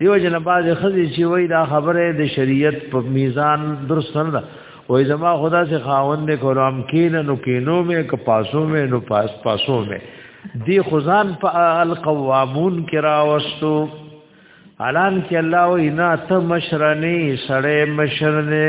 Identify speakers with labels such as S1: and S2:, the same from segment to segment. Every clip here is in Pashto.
S1: دیو جن باز خزی چې وای دا خبره د شریعت په میزان درست نه ده وای زما خدا سے خاوند دې کولم کین نو کینو مې ک پاسو مې نو پاس پاسو مې دی خزان په القوامون کرا وستو الان کې الله وینا ته مشرنی سړې مشرنه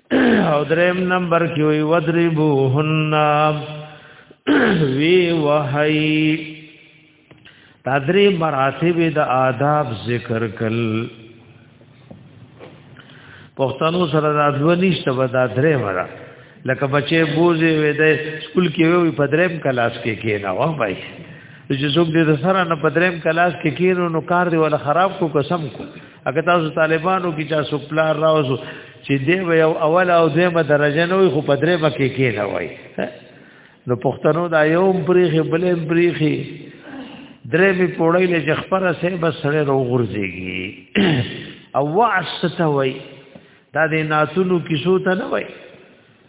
S1: او دریم نمبر کې وی ودربوهن وی وحی تدری مراتب د آداب ذکر کل پښتنو سره د ادو نشته به دا درې مرا لکه بچې بوزي وې د سکول کې وې په دریم کلاس کې کې نه و بای چې څوک دې سره نه په دریم کلاس کې کې نو کار دی ولا خراب کو قسم کو اګه تاسو طالبانو کې چا سپلار راوځو چې دی یو اول او دیمه درجه نه وي خو په درې مکه کې نه وای نو پښتنو دا یو بریخي بلې بریخي درې می پوړې له جخپره سه بس سره روغورځيږي او واسطه وای دا د ناتونو کیسو ته نه وای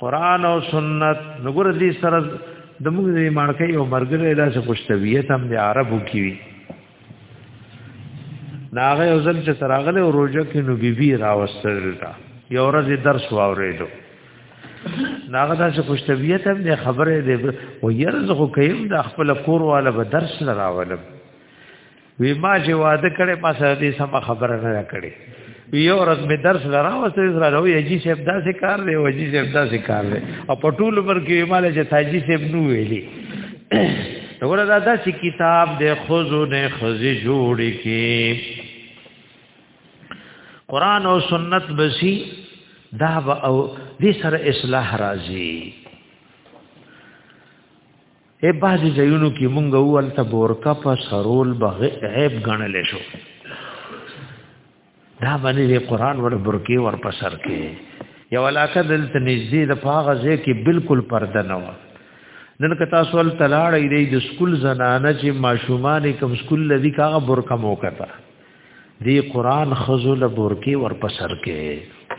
S1: قران او سنت نګور دې سره د موږ دې مارکې او مرګره دا څه پښتویت هم د عربو کې وی ناغه یو ځل چې تراغله او روزه کې نو بیبي راوستل تا یو ورځ درس واورېدو ناغه دا څه پښتویت هم د خبره دې و یرزه کوم د خپل کور والا به درس نه راولم وی ما چې واده کړي ما سره دې سم خبره نه کړي یو ورځ می درس لرا او سره سره راو یجی صاحب دا څه کار دی وجی صاحب دا څه کار دی او په ټول عمر کې مال چې تاجی صاحب نو ویلي وګوره دا داسې کتاب د خزو نه خزي جوړ کې قران او سنت بسی دا او دې سره اصلاح راځي اے بازي زینو کې مونږ اول ته بورکا په سرول بغیب غنل شو دا باندې قرآن ور برکی ور په سر کې یو علاقه دلته نږدې د پاغه ځای کې بالکل پرده نه و نن که تاسو ول تلاړې دی د سکول زنانه چې ماشومان کوم سکول لدی کاغه برکه مو کته دی قرآن خزل برکی ور په سر کې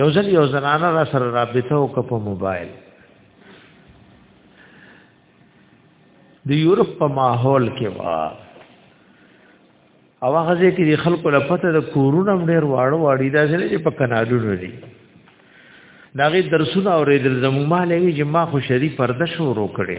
S1: یو ځل یو زنانه را سره رابطه وکړه په موبایل د یورپ په ماحول کې وا او هغه ځکه چې خلکو له پته د کورونه ډېر واړو واړی دا ځلې چې په کنالونو دي دا غي درسونه اورېدل زموږ مالې چې ما خو شری پرده شروع کړي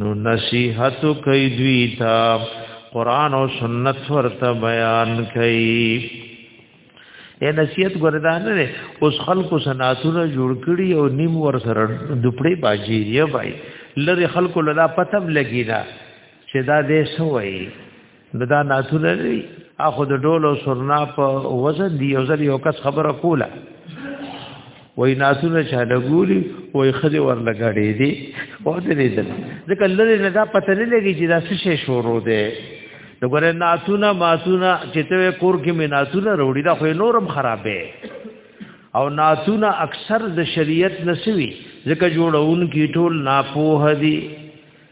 S1: نو نصیحت کوي دوی ته قران او سنت ورته بیان کوي اے نصیحت ګردان نه اوس خلکو سناتونه جوړ کړي او نیم ور سره دوپړي باجی یې بای لری خلکو لدا پتم لګی دا چې دا دې سوې نو دا ناتونه دی اخو د ډول او سرنا په وزن دی یو ځل یو کس خبره کوله وای ناتونه چا لګولی وای خدي ور لګړې دی او دې دې ځکه لری نه دا پته نه لګی چې دا څه شی شروع دی نو ګره ناتونه ماتونه چې ته کور کې می ناتونه وروړي دا خو نورم خرابې او ناتونه اکثر د شریعت نسوي ځکه جوړون کی ټول ناپوه دي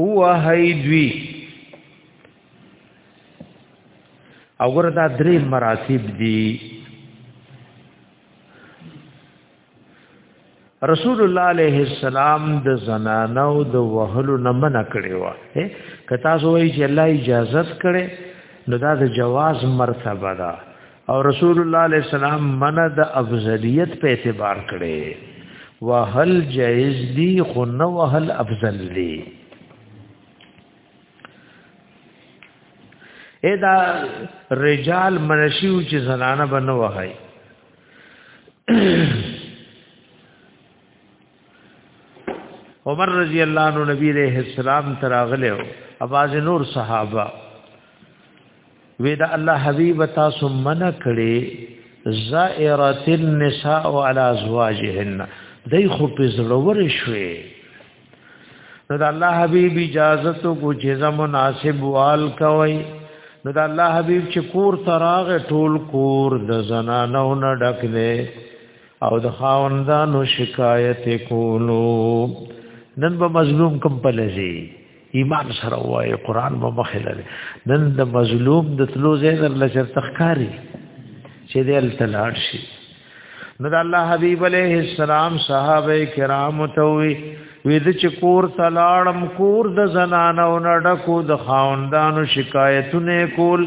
S1: هو هي دوی او ګره دا درې مراتب دي رسول الله عليه السلام د زنانو د وهلو نه منع کړی و کتا سو وی چې الله اجازه کړي نو دا د جواز مرتبه ده او رسول الله علیه السلام منع د افضلیت په اعتبار کړي وهل جائز دي خو نه وهل افضل دي ادا رجال منشیو چې زنانه بنو وهي عمر رضی الله عنه نبی علیہ السلام تراغله او اواز نور صحابه ودا الله حبیب تاسو منع کړي زائرات النساء على ازواجهن دای خو په زړور شوي نو د الله حبیب اجازه تو کو جزا مناسب وال کوي نو د الله حبیب چې کور تراغ ټول کور د زنانو نه ډک دی او د خاوندانو شکایت کولو نن به مظلوم کم پلځي ایمان سره وای قران به مخه لري نن د مظلوم د تلو زیدر لچر تخکاری چې دې التلاړ شي نو د الله حبیب علیه السلام صحابه کرام ته وی وید چې کور تلاړم کور د زنانو نډکو د خاوندانو شکایتونه کول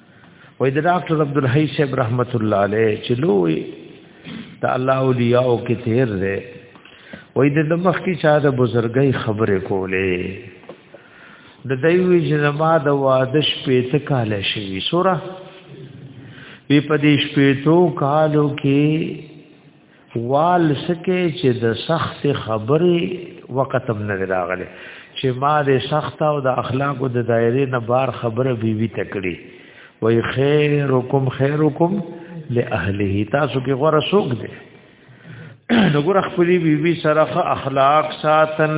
S1: وې د ډاکټر عبد الحی صاحب رحمت الله علیه چې لوی د الله اولیاء او کې تیر دی وې د مخ کې چا د بزرګۍ خبره کولې د دوی جنما د واده شپې ته کال شي سوره وی په دې شپې تو کالو کې وال سکه چې د سخت خبرې وخت هم نه راغله چې ما د سخت او د اخلاق د دایره نه بار خبره بیوی تکړي وای خیرکم خیرکم لاهله تاسو کې غره سوق دي نو ګور خپلې بیوی سره اخلاق ساتل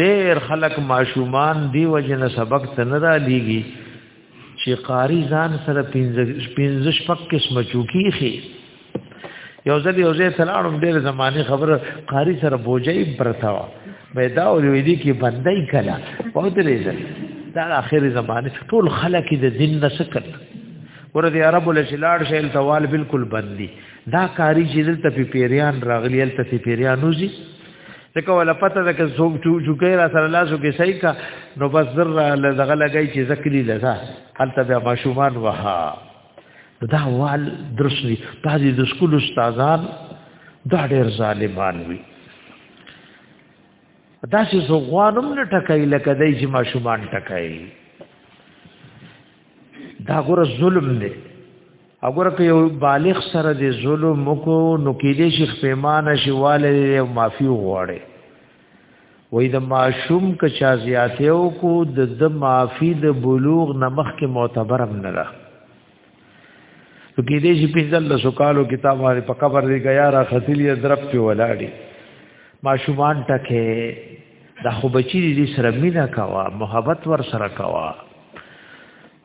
S1: ډېر خلک ماشومان دی وجنه سبق ته نه را لیږي چې قاری ځان سره پنځه پنځه شپږ قسمه چوکي خي یو ځل یو ځای تلاړم ډېر زماني خبره قاری سره بوجي برتا وا پیدا او وی دي کې بندای کلا او درې ځل دا اخر زمانه ټول خلک د دین نه سکت ور دي عربو له شلاړ شیل توال بالکل بندي دا قاری چې دلته پیریان راغلی دلته پیریان وزي ځکه ولا پته ده که زوم چو چوکې را سره لاسو کې صحیح کا نو بس زر لږه لګی چې ذکرې لږه حالت بیا ماشومان وها دا وال درسني بعضي د سکول استادان دا ډېر ظالمان وي دا چې زغوانم نه ټکای لکه دای چې ماشومان ټکای دا ګور ظلم دی اگر که یو بالغ سره د ظلم کو نو کې دې شیخ پیمانه شواله او معافي وغواړي وې د معشوم که چا زیاته او کو د د معافي د بلوغ نمخ کې معتبر هم نه ده کې دې شي پنځل د سوکالو کتاب باندې په قبر دی غیا را خسلی درپ په ولاړی معشومان ټکه د خو بچی دې سره مینا کوا محبت ور سره کوا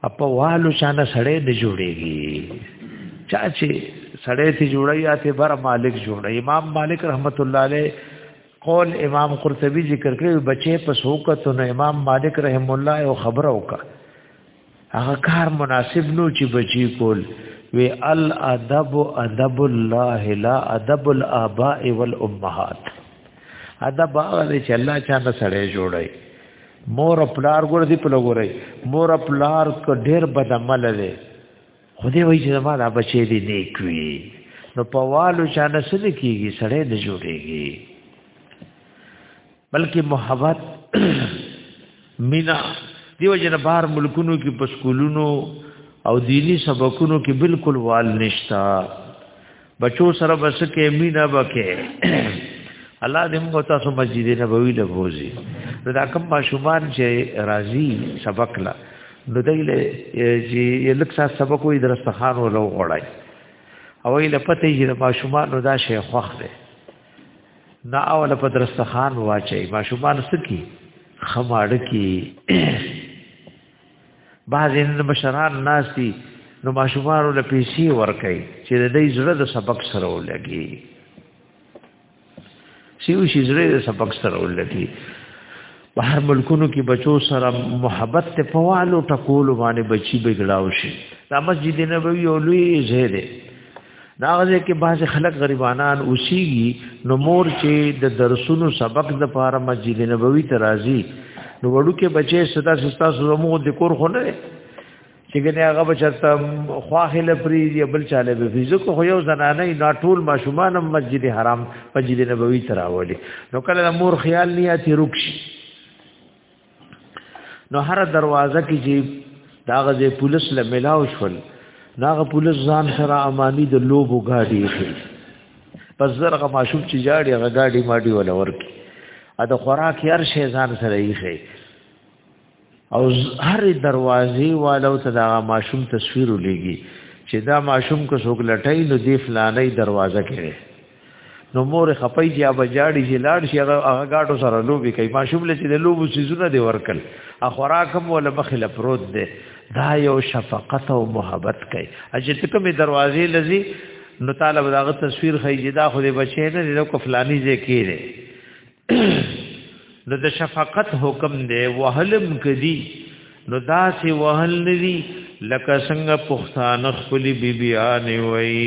S1: اپا والو شانه سړې نه جوړيږي چا چې سړې ته جوړي اته بر مالک جوړي امام مالک رحمت الله عليه قول امام قرطبي ذکر کړی بچي په سوکت نو امام مالک رحم الله او خبره وکا هغه کار مناسب نو چې بچي کول وی الادب ادب الله لا ادب الاباء والامهات ادب هغه چې الله چا نه سړې جوړي مور پلار ګور دی په لګورای مور پلار ک ډیر بد عمل دی خو دې وایي چې ما دا بچی دی نیک وی نو په والو شان سره کیږي سړی نه جوړیږي بلکې محبت مینا دیو جن بار ملکونو کې په سکولونو او دینی سبقونو کې بالکل وال نشتا بچو سره بس کې مینا بکې الله دې موږ تاسو مسجد نبوي له بوزي دا کوم ماشومان چې راضي سبق لا نو دای له چې لک سات سبق وي درستخان ولو غړای او یې لپته یې د ماشومان نو دا شی خوخ دی نا اول په درستخان واچي ماشومان سکی خماړ کی بعضې نن مشران ناستی نو ماشومانو له پیسې ورکړي چې د دې زړه د سبق سره ولګي سیو شي زړه د سبق سره ولګي په هر ملکونو کې بچو سره محبت ته پوالو ټکول باندې بچي بګړاو شي دا مسجد نبوي او لوی زه ده دا غزه کې بعض خلک غریبانان اوسېږي نو مور چې د درسونو سبق د پاره مسجد نبوي ته راځي نو وړو کې بچي ستا ستا زمو د کور خو نه چې ګنې هغه بچته خواخله پری دی بل چاله به فزیک خو یو زنانه نه ټول ماشومان مسجد حرام مسجد نبوي ته راولي نو کله مور خیال نیاتي رکشي نو هر دروازه کې چې دا غزه پولیس له ملاو شول ناغه پولیس ځان سره امانی د لوبو گاډي کې پس زرغه ماشوب چې جاړي هغه گاډي ماډي ولا ورکی ا د خوراک هر شی ځان سره یې او هر دروازې والو ته دا ماشوم تصویر ولېږي چې دا ماشوم کو څوک لټای نو دی فلانې دروازه کې نو مور خپای چې ابا جاړي چې لاړ شي هغه غاټو سره لوبي کوي ماشوم له چې د لوبو سيزونه دی ورکل اخوراکم ولا مخله پروت دی دا یو شفقت او محبت کوي اجه ته کومه دروازې لذي نو طالب داغه تصویر خی جدا خو دې بچی نه دې کو فلانی ځای کېره نو د شفقت حکم دی وهلم کدی نو دا سی وهل ندی لکه څنګه پښتانه خپل بیبیان وای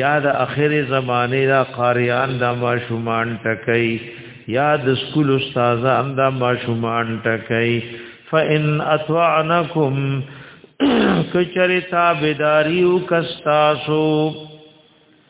S1: یا د اخر زمانه دا قاریان دا ماشومان ټکای یا د سکول استادان دا ماشومان ټکای فان اطعنکم کچری تابیداری وکستاسو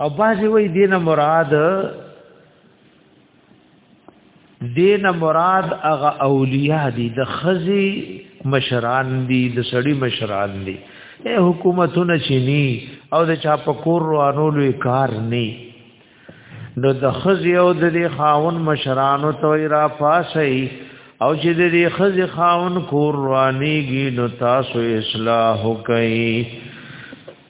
S1: او بازی وی دین مراد دین مراد اغه اولیاء دی د خزی مشران دی د سړی مشران دی اے حکومتونه چینی او د چا په کور روانولو کار نی نو د خزی او د خاون مشرانو ته را پاسي او چې د دې خزې خاون کور روانيږي نو تاسو اصلاح کوي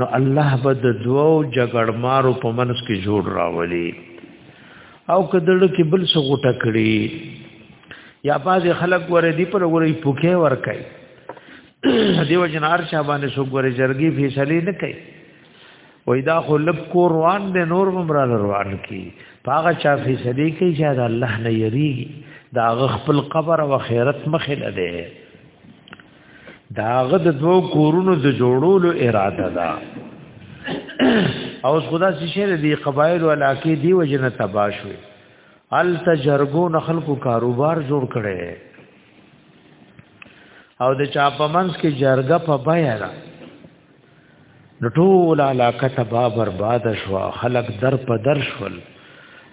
S1: نو الله به د دوو جګړمارو په منځ کې جوړ راولي او کدل کې بل څه غټه کړي یا باز خلک ور دي پر ورې پوکې ور کوي دیو جنار شاه باندې سو ګورې جرګي فیصله نه کوي وای دا خو لب کو روان دي نور عمران روان کی پاغه چا فیصله کوي چې دا الله نه یریږي دا خپل قبر او خیرت مخه لده داغه د دوو کورونو د جوړولو اراده ده او خدا چې شهر دی قبایل او علاقې دی وجنه تباشوي ال تجرګو نخلقو کاروبار جوړ کړي او د چاپمنس کې جرګه په بیا را ټول علاقه تبا برباد شو خلق در په در شول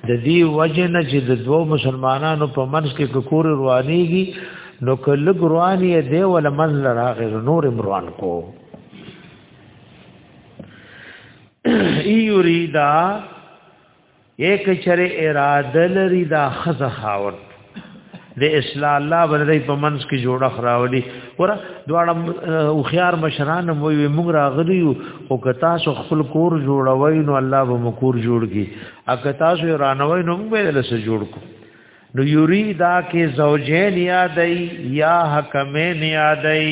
S1: د دې وجه نه چې د دوو مسلمانانو په منځ کې کور روانيږي نو کله رواني دی ول منځ راغی نور روان کو ای یریدا یک چر اراده لري دا خزه خاور د اصلاح الله باندې په منځ کې جوړه خراولي ور دواړه او خيار مشران مو وي موږ راغلي او کتا سو خپل کور جوړوي نو الله به مکور جوړ کی اکتا سو رانوي نو موږ به لسه جوړ کو نو یریدا کې زوجین یادای یا حکمین یادای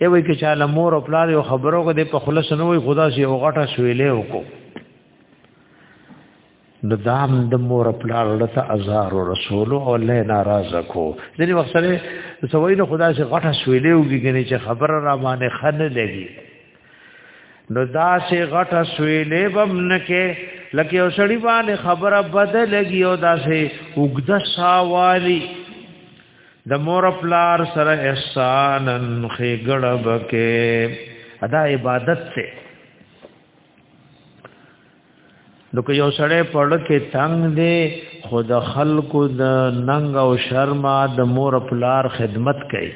S1: ای وای کې چاله مور او پلار یو خبرو کو د په خلص نه وای خدا سي او غټه سویلې وکړو نو دام د مور پلار لته ازار او رسول او الله ناراض کو ځنی وخت سره سوي نو خدا سے غټه سویلې وګی کني چې خبر را باندې خن لګي نو دا سے غټه سویلې بم نکې لکه او سړی باندې خبره بدلږي او دا سے وګد ساوالي د مور پلار سره احسانن خېګړه بکې ادا عبادت ته نو که یو سړی پړ کې تنگ دی خود خلکو د ننګ او شرما د مور پلار خدمت کوي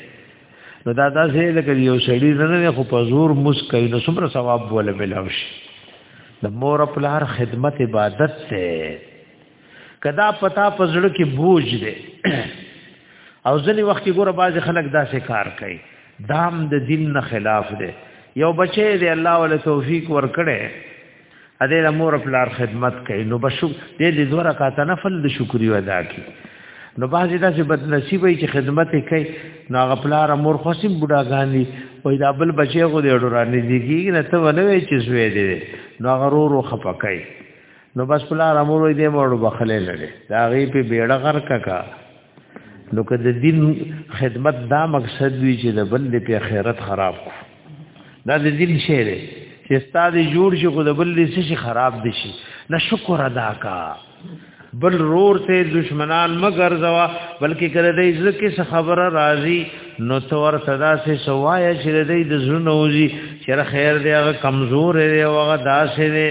S1: نو دا داسې لکه یو سړی نه خو په زور مس کوي نو څومره ثواب ولا ملاوي د مور پلار خدمت عبادت ته کدا پتا پزړه کې بوج دی او ځلې وخت کې ګوره باز خلک داسې کار کوي دام د دین نه خلاف دی یو بچی دی الله ول توفیق ورکړي ا دې د مور پلار خدمت کوي نو بشو دې دې دوه رکعات نفل د شکرې ادا کی نو باز داسې بد نصیب وي چې خدمت کوي نو هغه پلار مور خوسي بډاګانی وای دا بل بچی غو دې ډورانې دیږي نه ته ولوي چې زوی دې نو هغه ورو خپکای نو بس پلا رامور دې مور بخلې لري دا غي په بیړه غر ککا نو که د دین خدمت دا مقصد وی چې د بل په خیرت خراب کو دا د دین شی دی چې استاد جوړ شي خو د بل شي خراب دي شي نه شکر ادا کا بل رور ته دشمنان مگر زوا بلکې کړه دې ځکه څه خبره راځي نو تور صدا سه سوایا چې دې د زړه نوځي چې خیر دی هغه کمزور دی هغه داسې دی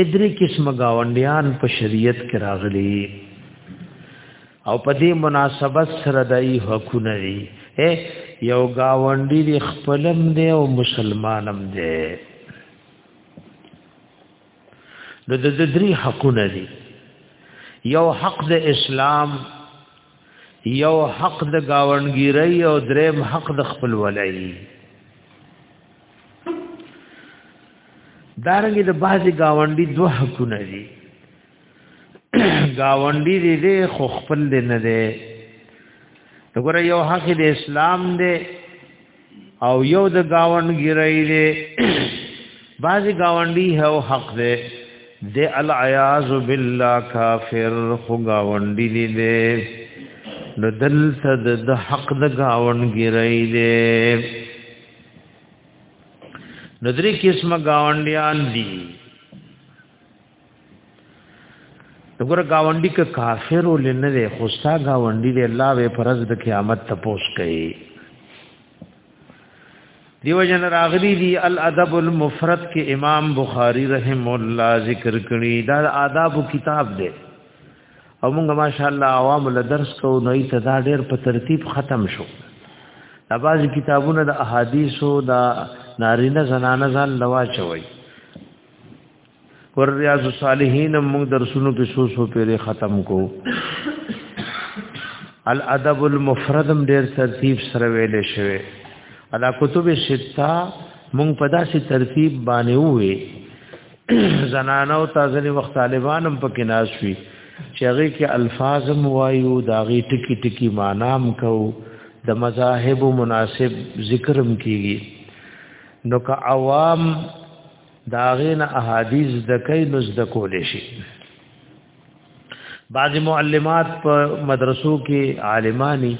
S1: ادری قسم گاونډیان په شریعت کې راغلي او په دې مناسبت سره دای حقونه دي یو گاونډي دی خپلم دی او مسلمانم دی نو د درې حقونه دي یو حق د اسلام یو حق د گاونګیرۍ او دریم حق د خپلولۍ دارنګه د بازي گاونډي دوه حقونه دي گاونډي دې دې خو خپل دې نه دې وګوره یو حق دې اسلام دې او یو د گاونډګرای دې بازي گاونډي هو حق دې دې العیاذ بالله کافر خو گاونډي دې دې نو دلته د حق د گاونډګرای دې نو درې قسمه گاونډیان دي دغه گاونډي ک کافر ولنه نه دی خوستا گاونډي دی الله به فرض د قیامت ته پوس کوي دیو جن راغلی دی الادب المفرد کې امام بخاری رحم الله ذکر کړی دا آداب کتاب دی او موږ ماشاءالله عوام له درس کو نو ته دا ډېر په ترتیب ختم شو دا باز کتابونه د احادیثو دا نارینه زنانه ځان لوا چوي ور ریاض الصالحین موږ درسونو کې سو سو پیری ختم کو الادب المفرد ډېر ترتیب سره ویل شوی ادا کتب ستا مونږ په داسې ترتیب باندې وې زنانو ته ځنی وخت طالبانم پکې ناز شي چې هغه کې الفاظم وایو دا غي ټکی ټکی مانام کو د مذاهب مناسب ذکرم کیږي نو که عوام داغین احادیث دکې نس دکول شي بعض معلمات په مدرسو کې عالمانی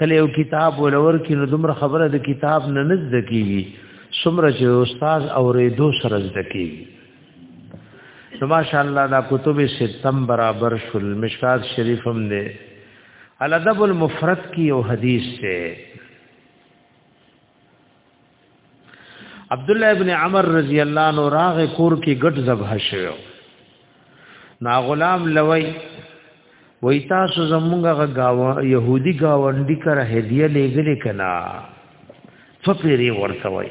S1: کله یو کتاب ولور کې نو دومره خبره د کتاب نه نزد کیږي څومره چې استاد اورېدو سره زد کیږي نو ماشاءالله دا کتب ستم برابر شل مشکات شریف هم دی الادب المفرد کی یو حدیث ته عبد الله ابن عمر رضی الله عنه راغ کور کې ګټ ذبح شوی نا غلام لوی وای تاسو زمونږه گاو يهودي گاونډي کر هدیه لګلې کنا فقيري ورته وای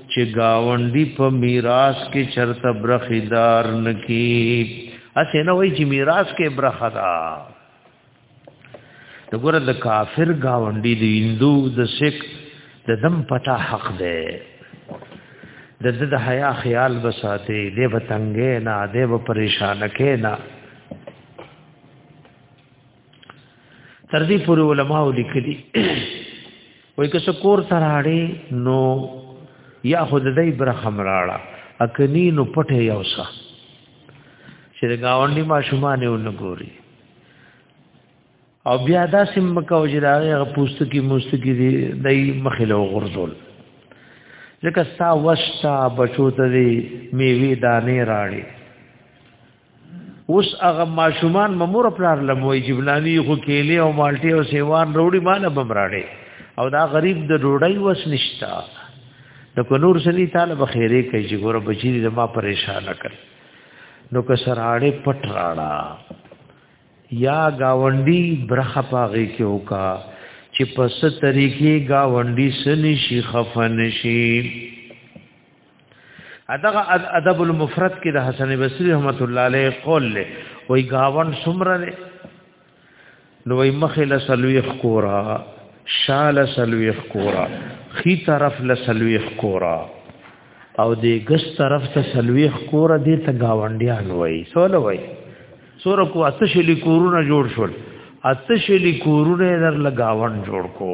S1: چې گاونډي په میراث کې چرته برخیدار نکی اسه نه وای چې میراث کې برخه دا د ګور د کافر گاونډي د هندو د سک د دم پتا حق ده د د د حیا خیال بساته دی وتنګې نه دی و پریشان کې نه تر دې پورې علما ولیکلي وای که سکور تراړي نو یا خود دای برخم راړه اکنی نو پټه یوسه چې د گاونډي ما شومانه ونګوري او بیا دا سم مکو چې دا هغه پوست کی مست کی دی دای مخله غرزول ځکه سا وشتا بچو ته دی میوه دانه راړي اوس هغه ماشومان ممور پلار لموي جبلانی خو کېلې او مالټي او سیوان روړي مال بمراړي او دا غریب د ډوډۍ وس نشتا د کنور سلی طالب خیره کوي چې ګور بچی دې ما پریشان کړ نو که سراړې پټ راړه یا گاونډي برخه پاغي کې وکا چې پس طریقې گاونډي سني شي خفن شي ادغه ادب المفرد کې د حسن بصری رحمت الله علیه قول له وای گاون سمره له نو وای مخه له سلوی خورا شال سلوی خورا خي طرف له سلوی خورا او دې ګس طرف ته سلوی خورا دې ته گاونډیان وای سول وای سور کو اتشلی کورونه جوړ شول اتشلی کورونه در لگاون جوړ کو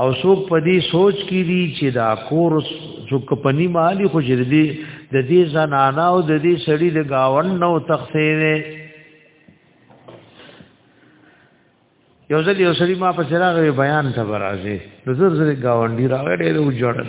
S1: او څوک په دې سوچ کې دي چې دا کور څوک په نیمه علی خو جردي د دې زنانا او د دې سړي د گاون نو تخفیر یو ځل یو سړي ما په چراغ بیان ته برازي نظر زری گاونډي راغړې له جوړل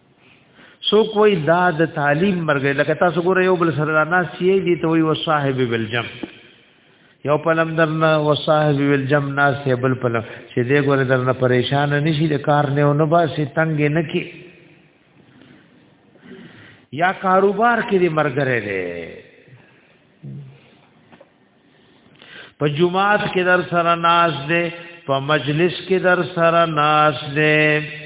S1: سو کوئی دا د تعلیم مرګ لکه تاسو ګوره یو بل سره نه سی دی ته وی وصاحب بالجم یو پلم درنه وصاحب بالجم ناس ته بل پلم چې دې ګوره درنه پریشان نشي د کار نه ونه باسي تنگ نه کی یا کاروبار کې دې مرګره دی په جمعات کې در سره ناز دې په مجلس کې در سره ناز دې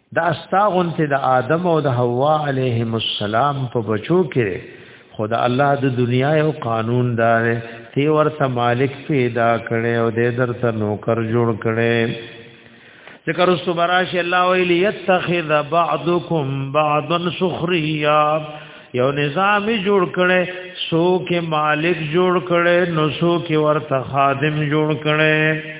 S1: دا استاغون ته د آدم او د حوا علیهم السلام په بچو کې خدا الله د دنیا یو قانون دار تی ورته مالک پیدا کړي او د درته نوکر جوړ کړي ذکر الصبراش الله ویلی یتخذ بعضکم بعضا سخریا یو نظام جوړ کړي سو کې مالک جوړ کړي نو سو کې ورته خادم جوړ کړي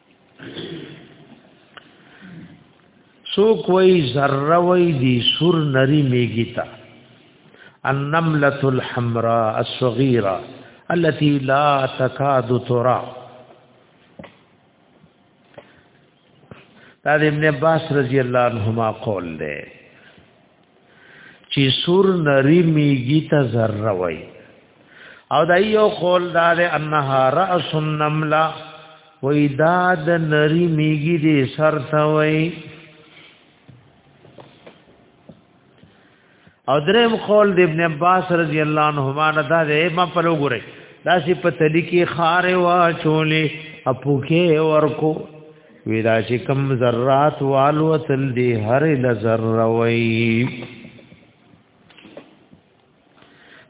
S1: سو کوئی ذره وی دی سور نری میگی تا النملة الحمراء الصغيرة التي لا تكاد ترى دا ابن عباس رضی الله عنهما قول ده چې سور نری میږي ته ذره وای او دا یو قول دا ده انها راس النمله وای دا د نری میږي دې سر ته وای او دریم قول د ابن عباس رضی الله عنهما نه دا ده ما په لوګره دا سی په تلی کې خار وا چولې اپو کې ورکو ودا چې کم ذرات والو تل دی هر لذره وی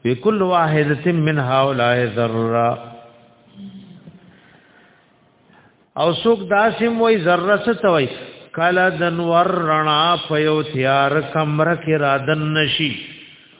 S1: وکل واحده من هؤلاء ذره او سوک داسم وای ذره څه توي کله دنور رڼا په یو تیار کمره کې را دن نشي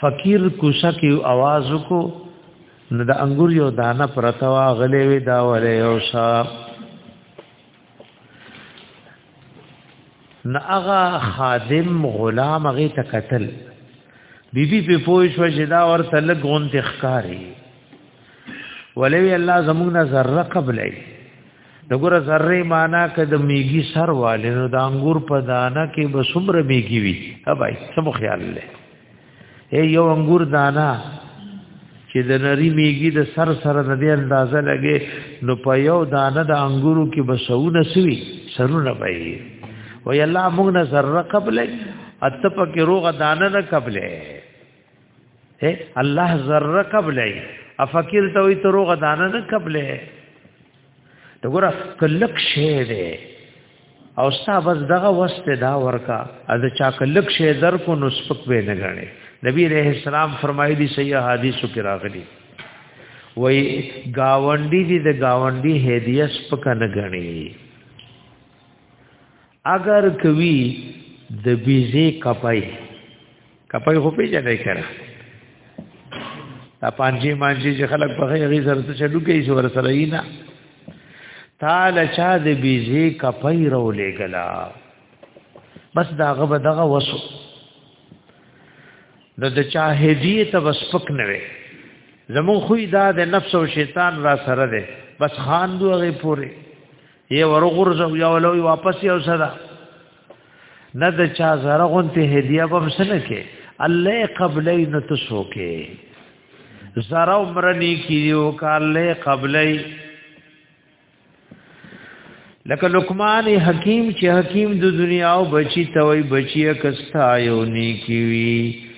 S1: فقیر کوسه کې आवाज وکړو نو د انګور یو دانه پرتوا غلې وی دا ولې یو شا ناغه خادم غلام غي تکتل بیبي په پوي شو چې دا ورته لګون تخکاری ولې الله زمونږه ذره قبلې دغه ذره معنا کده میګي سر والے نو د انګور په دانه کې به څومره میګي وي هبای سم خیال لې اے یو انګور دانه چې د نری میګي د سر سره د دې اندازه لګي نو په یو دانه د انګورو کې به سونه سوي سرونه وي وی الله موږ نه ذره قبل اته پکې روغه دانه نه قبل اے الله ذره قبل افکر ته وي ته روغه دانه نه قبل دغه کلک شی دی او ستا بس دغه وست دا ورکا از چا کلک شی در کو نو سپک به نه غني نبی رحم السلام فرمایلی صحیح حدیثو کې راغلی وای گاونډي دي د گاونډي هدیه سپک نه غني اگر کوي د بیزه کپای کپای خو پیژنې کړه دا پانجي مانجي چې خلک په هغه غي سره څه چلو کوي چې ور سره یې نه تعالی چا دې بيزي کپای رو لګلا بس دا غو دغه وسو نو د چا هدیه ته وسپک نه وي زمون خو دا د نفس او شیطان را سره ده بس خان دوغه پوره یې ورغورځو یا ولوي واپس یو سره نه د چا زره غونته هدیه بم سن کې الله قبلې نه تسو کې زره عمر نه کیو کاله قبلې لکه لقمان حکیم چې حکیم د دنیا او بچی توي بچی کستا یو نیکی وی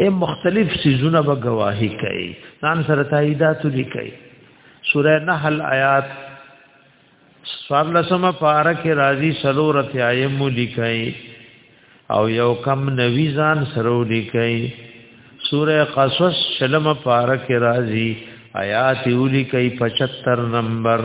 S1: اے مختلف سيزونه به گواہی کوي ځان سره تاییدات لیکي سوره نحل آیات سوار لسمه پارا کې راځي سلور تیایم لیکي او یو کم نوی ځان سره لیکي سوره قصص شلمه پارا کې راځي آیات یو لیکي 75 نمبر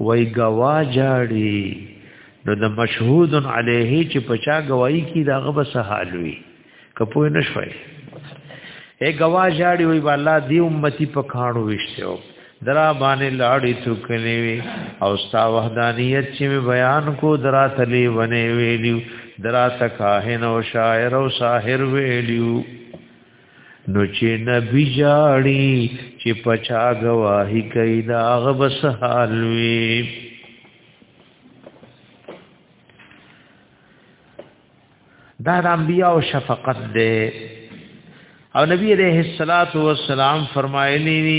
S1: وای گوا جاړي نو د مشهود علیه چې پچا گواہی کی دا غب سهالوي کپوی نشوي اے گوا جاړي وای والله دی امتی په کانو وشتو درا باندې لاړې څوکنې وي او ستا وحدانیت چې بیان کو درا تلې ونې ویلیو درا تکاهن او شاعر او ساحر ویلیو نو چې نبی جاړي چې پچا گواہی کوي دا غبس حال وي دا د انبیاء او شفقت ده او نبی عليه الصلاه والسلام فرمایلی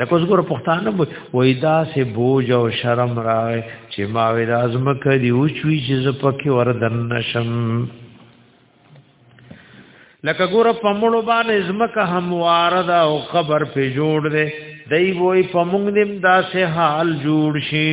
S1: لکه زګور پښتانه وای دا سه بوج او شرم را چې ما وې لازم کړي او چوي چې ز پکې وردن نشم لکه ګور په مړو باندې زمکه هموار دا او خبر په جوړ دې دای وای په مونږ نیم دا سه حال جوړ شي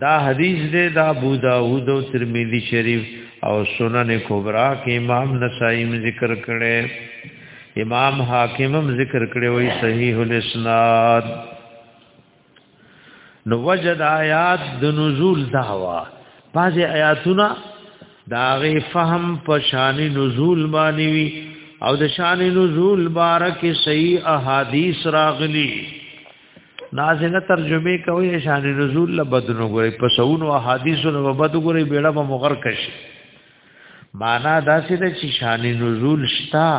S1: دا حدیث دې دا ابو داوود او ترمذی شریف او سنن کبرا کې امام نسائی ذکر کړي امام حاکم هم ذکر کړي وای صحیح الاسناد نو وجد آیات د نزول دعوا بعض آیاتونه دا غي فهم په شان نزول باندې وی او د شان نزول بارک صحیح احادیث راغلی نازنه ترجمه کوي شان نزول له بدن غوري په سونو احادیثو له بد غوري بیړه به مغر کشي معنا دا سي چې شان نزول شتا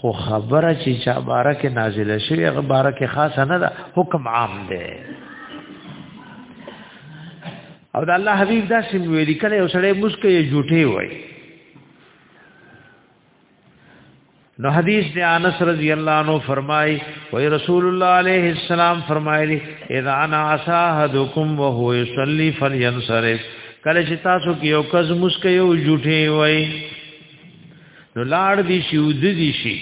S1: خو خبره چې چا بارک نازله شوی هغه بارک خاص نه ده حکم عام ده او د الله حبیب دا سیم ویل کله یو سړی مسکه جوټه وای نو حدیث دی انس رضی الله عنه فرمای وی رسول الله علیه السلام فرمایلی اذا انا اساحدکم وهو یصلی فلینصرف کله چې تاسو کې یو کز مسکه یو جوټه وای نو لاړ دی شي ود دی شي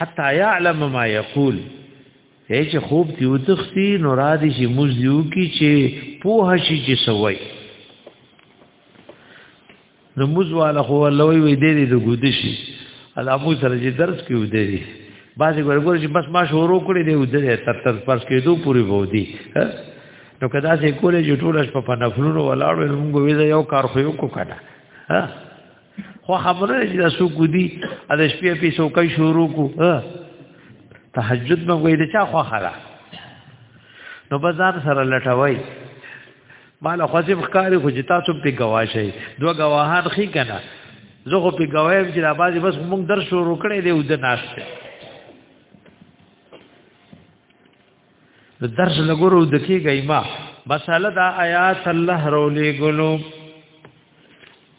S1: حتا يعلم ما یقول هیڅ چې خوب دی او تختی نو را دی شي مزیو کی چې پوه شي چې سوي نو موز والا خو الله وی وی دې د ګودشي الله مو سره چې درس کې ودی بعضې ګورګور چې بس ما شروع کړی دی ودی تر تر پس کېدو پورې وودي نو که داسې کولې چې ټوله شپه په نفلونو ولاړو نو موږ ویزه یو کار خو یو کو کنه خو خبره چې دا څوک ودي ا د شپې په څو کوي شروع کو تهجد مې وې د چا خو خلا نو بازار سره لټوي مال خوځي ښکاری خو جتا څو په گواه شي دوه گواهان خي کنه زه خو په گوایم چې دا بازي بس موږ در شروع کړې دی او د ناشته د درس لګورو د کیږي ما مساله دا آیات الله رولې ګلو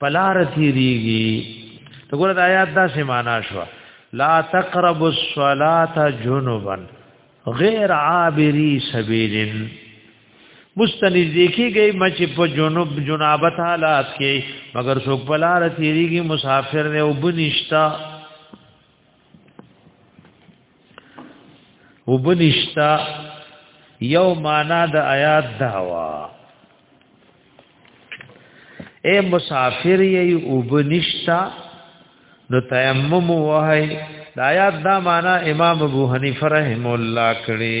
S1: پلار تیریږي وګوره د آیات دا سمانا شو لا تقرب الصلاه جنبا غیر عابری سبیل مستنزی کی گئی مچ په جنوب جنابت حالات کې مگر څوک پلار تیریږي مسافر نه وبنشتا وبنشتا یو معنا د آیات داوا اے مسافر یی وبنشتا نو تیمم وای د آیات دا معنا امام ابو حنیفه رحم الله کړي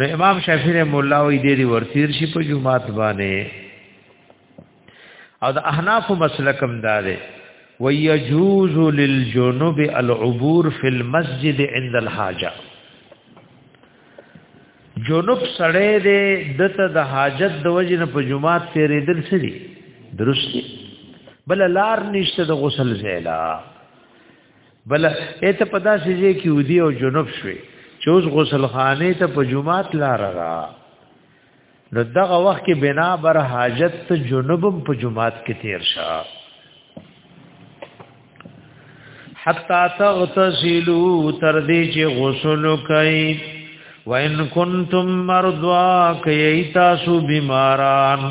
S1: نو امام شافعی رحم الله وی دې دی ورتیر شي په جمعات باندې او د احناف مسلکم دارې ويجوز للجنوب العبور في المسجد عند الحاجه جنوب سړې دې دته د حاجت د وجې نه په جمعات تیرې دل سړي درست بل لار نشته د غسل زیلا بل اته پدا سيږي کې ودی او جنوب شوي چې اوس غسل خانه ته په جمعات لار را نو دغه وخت کې بنا بر حاجت ته جنوبم په جمعات کې تیر شه حتا تغتسلوا تر دې چې غسل کوي وان کنتم مرضوا کیتا سو بیماران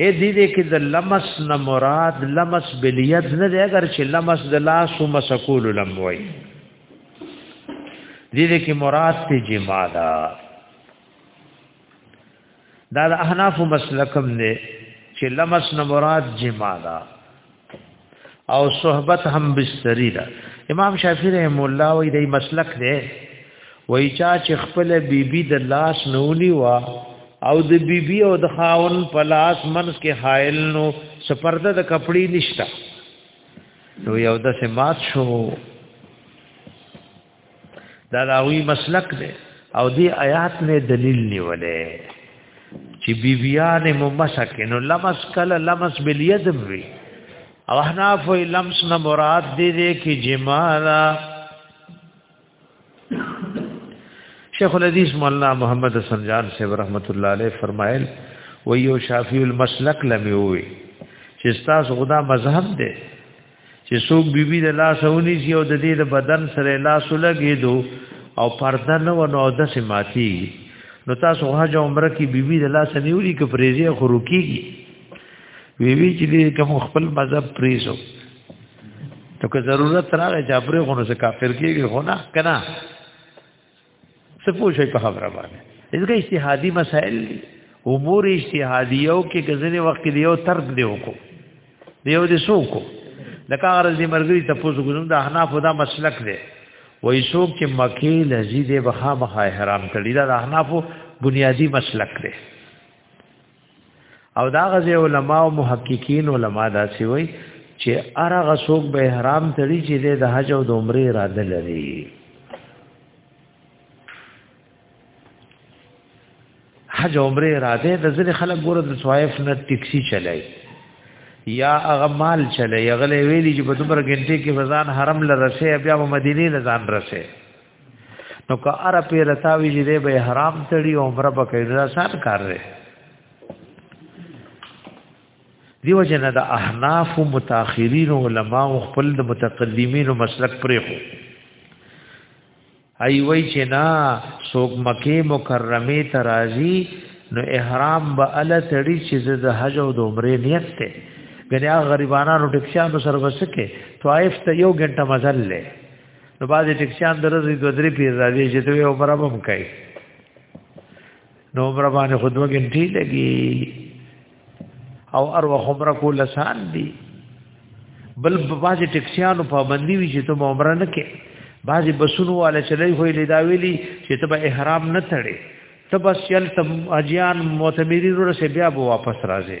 S1: اے دې دې کې د لمس نه مراد لمس بلیت نه دی اگر چې لمس د لاس او مسکول لم وای دې دې کې مراد ته جما دا دا د احناف مسلکم نه چې لمس نه مراد جما دا او صحبت هم بستری ده امام شافعی رحم الله وی دی مسلک دی وای چا چې خپل بیبي د لاس نونی وا او د بیبي او د خاون په لاس منس کې حائل نو سپرده د کپڑے نشتا نو یو د سمات شو دا داوی مسلک دی او دی آیات نه دلیل نیولې چې بیبیان ممسک نو لمس کله لمس بالید وی او احناف لمس نه مراد دی دی کې جمالا شیخ الحدیث مولانا محمد حسن جان صاحب رحمت الله علیه فرمایل و یو شافعی المسلک لمی وی چې تاسو خدا مذهب دی چې څوک بیبي د لاس اونی سی او د دې د بدن سره لاس لګې دو او پرده نه ونه او د سماتی نو تاسو حج عمره کې بیبي د لاس نیولې کې پریزي خروکیږي بیبي چې دې کوم خپل مذهب پریزو نو که ضرورت راغی چې پرې خو نو کافر کیږي خو نه کنه څه پوښي په خبره باندې دغه اجتهادي مسائل دي امور اجتهادیو کې ګزنې وخت کې یو ترک دی وکړو دیو دې سوکو لکه هغه دې مرګري ته پوسو کوم د احناف دا مسلک دی وای څوک چې مکی لذي دې بها بها احرام کړی دا د احناف بنیادی مسلک دی او دا غزه علما او محققین علما دا سی وای چې ارغه سوق به احرام تړي چې د حج او د عمره اراده لري حج عمره اراده د ځل خلک ګوره د سوایف نه ټیکسی چلای یا هغه مال چلای غلې ویلی چې په دومره غنټه کې فزان حرم لرسه بیا مدینه لزان رسه نو که ار په رتاوی دې به حرام تړي او عمره به کوي دا سات کار دی دیو جن د احناف متأخرین علما او خپل د متقدمین مسلک پرې خو ای وای چې نا سوق مکه مکرمه ترازی نو احرام به ال تړي چې د حج او د عمره نیت ته غنیا غریبانو ټکشانو سره وسکه طائف ته یو غنټه مزل لې نو باز ټکسیان درځي دوه درې پیر راځي چې دوی او برابر هم کوي نو عمر باندې خود وګنټي لګي او ار وخمر کو لسان دي بل باز ټکسیانو پابندي وي چې ته عمر نه کې بعضی بسونو والا چلی خو یې دا ویلي چې ته به احرام نه تړې ته بس یل تم اجیان معتمری رو سه بیا به واپس راځې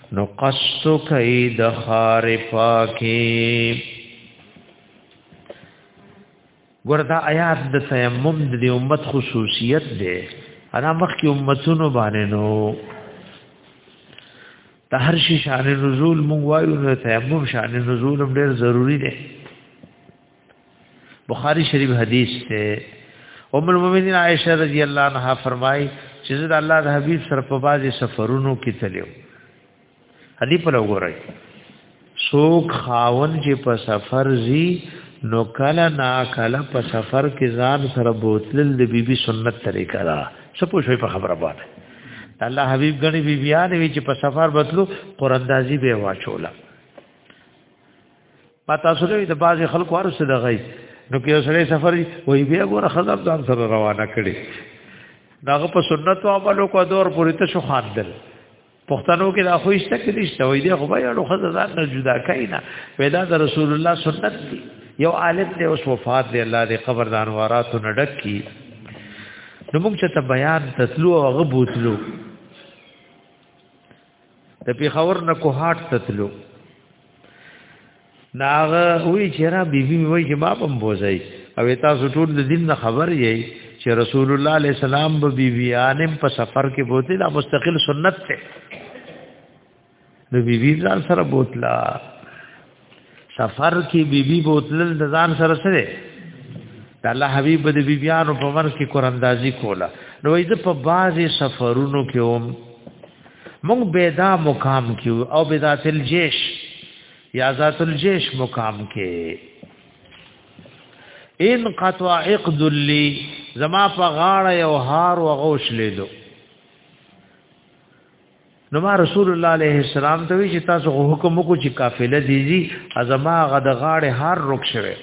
S1: نو قصو کوي د خار پاکي ګوردا آیات د تیمم د امت خصوصیت دی انا مخ کی امتونو باندې نو د هر شي شان نزول مونږ وایو نو تیمم شان نزول هم ډیر ضروری دی بخاری شریف حدیث ته ام المؤمنین عائشه رضی الله عنها فرمایي چې د الله د حبیب سره په بازي سفرونو کې تلو هدي په لګورای څوک خاون چې په سفر زی نو کله نا کله په سفر کې ځان سره بوتل د بیبي سنت طریقه را سپو شوي په خبره باندې الله حبیب غني بیبيان وی چې په سفر بتلو قراندازي به واچولا ما تاسو له د بعض خلکو ارسه د غي نو کې سره سفر وي بیا ګوره خزاب ځان سره روانه کړي داغه په سنت او عملو کو دور پورې ته شو خاندل پښتنو کې دا خو هیڅ کې نشته وای دی خو به یو خزه ځان نه جدا کینا پیدا د رسول الله سنت دی یو عالم دی اوس وفات دی الله دې قبر د انوارات نه ډک کی نو موږ چې ته بیان تسلو او غبوتلو د پیښور نه کوهاټ تتلو ناغه وی چې را بیبي وی چې ما پم بوزي او تاسو ټول د دین نه خبر یې چې رسول الله علیه السلام به بیبیانم په سفر کې بوتل دا مستقل سنت ته نو بیبي ځان سره بوتلا سفر کې بیبي بوتل د ځان سره سره د الله حبيب د بیبيانو په ور کې قراندازي کوله نو ایده په بازي سفرونو کې هم موږ بيدا مقام کې او بيدات الجيش یا ذات الجيش مقام کې ان قطع عقد لي زما په غاړه یو هار وغوش لیدو نو ما رسول الله عليه السلام ته وی چې تاسو حکم وکړو چې قافله دي زی ازما غد غاړه هر رک شوه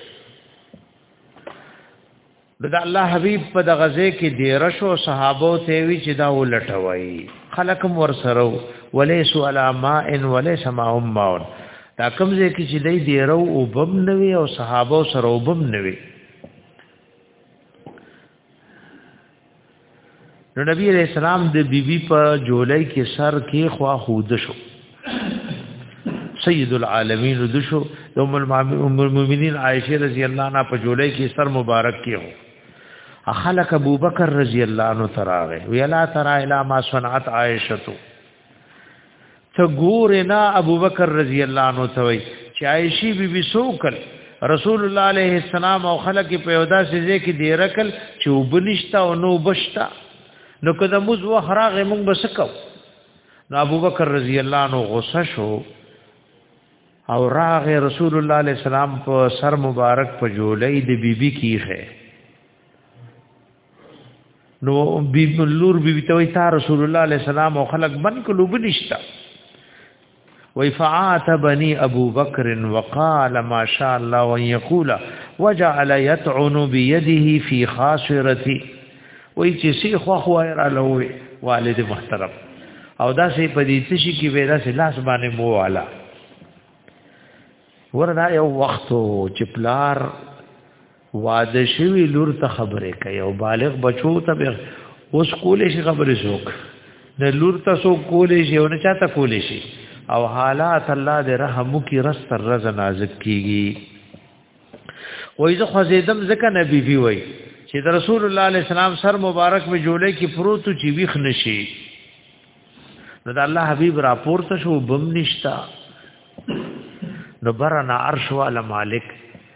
S1: دا الله حبيب په د غزه کې د رشو صحابه ته وی چې دا ولټوي خلقم ور سره وليس على ماء وليس ما هم دا کوم ځای کې چې دی دی رو او بم نوي او صحابه سره وبم نوي نو نبی علیہ السلام د بیبي بی په جولای کې سر کې خوا خود شو سید العالمین د شو د ام المؤمنین عائشه رضی الله عنها په جولای کې سر مبارک کې هو اخلق ابوبکر رضی الله عنه تراغه ویلا ترا الی ما صنعت عائشه ته ګور نه ابو بکر رضی الله عنه ته وی چې عائشی بی بی سوکل رسول الله علیه السلام او خلک په یودا سیزه کې دی رکل چې وبنشتا او نو بشتا نو کله موږ و خراغ موږ بسکو نو ابو بکر رضی الله عنه غصه شو او راغ رسول الله علیه السلام په سر مبارک په جولې د بیبي کیخه نو بی لور بی ته وی تا رسول الله علیه السلام او خلق بن کلو بنشتا وی فعات بنی ابو بکر وقال ما شاء الله وان یقول وجعل يطعن بيده في خاصرتي وی چې سی خو خو را لوي والد محترم او دا سي په دې تشي کې ویرا سي لاس باندې مو والا وردا یو وخت چې پلار واده شوی لور ته خبره کوي او بالغ بچو ته به اوس کولې شي خبره شوک نه لور ته سو کولې شي او نه چاته کولې شي او حالات الله دې رحم کی رس تر رز نازک کیږي وای زه خو زیدم زکه نبی وی وای چې د رسول الله علیه السلام سر مبارک می جوړې کې پروت چې ویخ نشي نو د الله حبیب راپورته شو بم نشتا نو برنا عرش والا مالک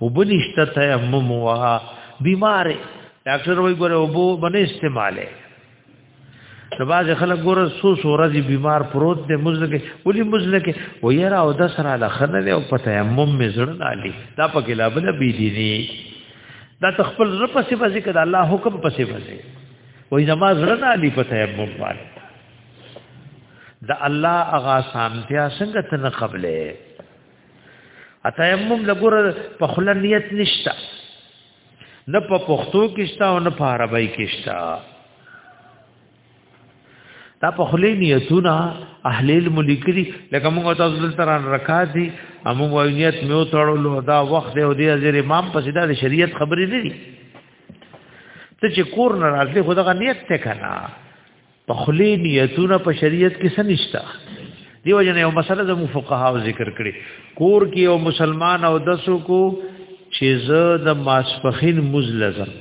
S1: وبنشت تیمم وها بیمار ډاکټر وای ګوره وبو باندې استعماله نو باز خلک ګوره سو سو ورځې بیمار پروت دی مزلکه ولی مزلکه و یرا او د سره له خنه دی او په تیمم می زړه علی دا په کې لا بل بی دینی دا تخپل رب پسې پسې کړه الله حکم پسې پسې وای زما زړه علی په تیمم باندې دا الله اغا سامتیا څنګه تنه قبله اتیمم لګور په خله نیت نشتا نه په پښتو کې شتا او نه په عربی کې شتا دا په خله نیتونه اهل علم لیکلي لکه موږ تاسو دلته ران رکا دي موږ وایو نیت مې وتړلو دا وخت دی او دی ازر امام پسې دا د شریعت خبرې نه دي ته چې کور نه راځې خو دا نیت ته کنه په خلی نیتونه په شریعت کې څه نشته دیو جن یو مسله د فقهاو ذکر کړي کور کې یو مسلمان او دسو کو چې زه د ماسپخین مزلزم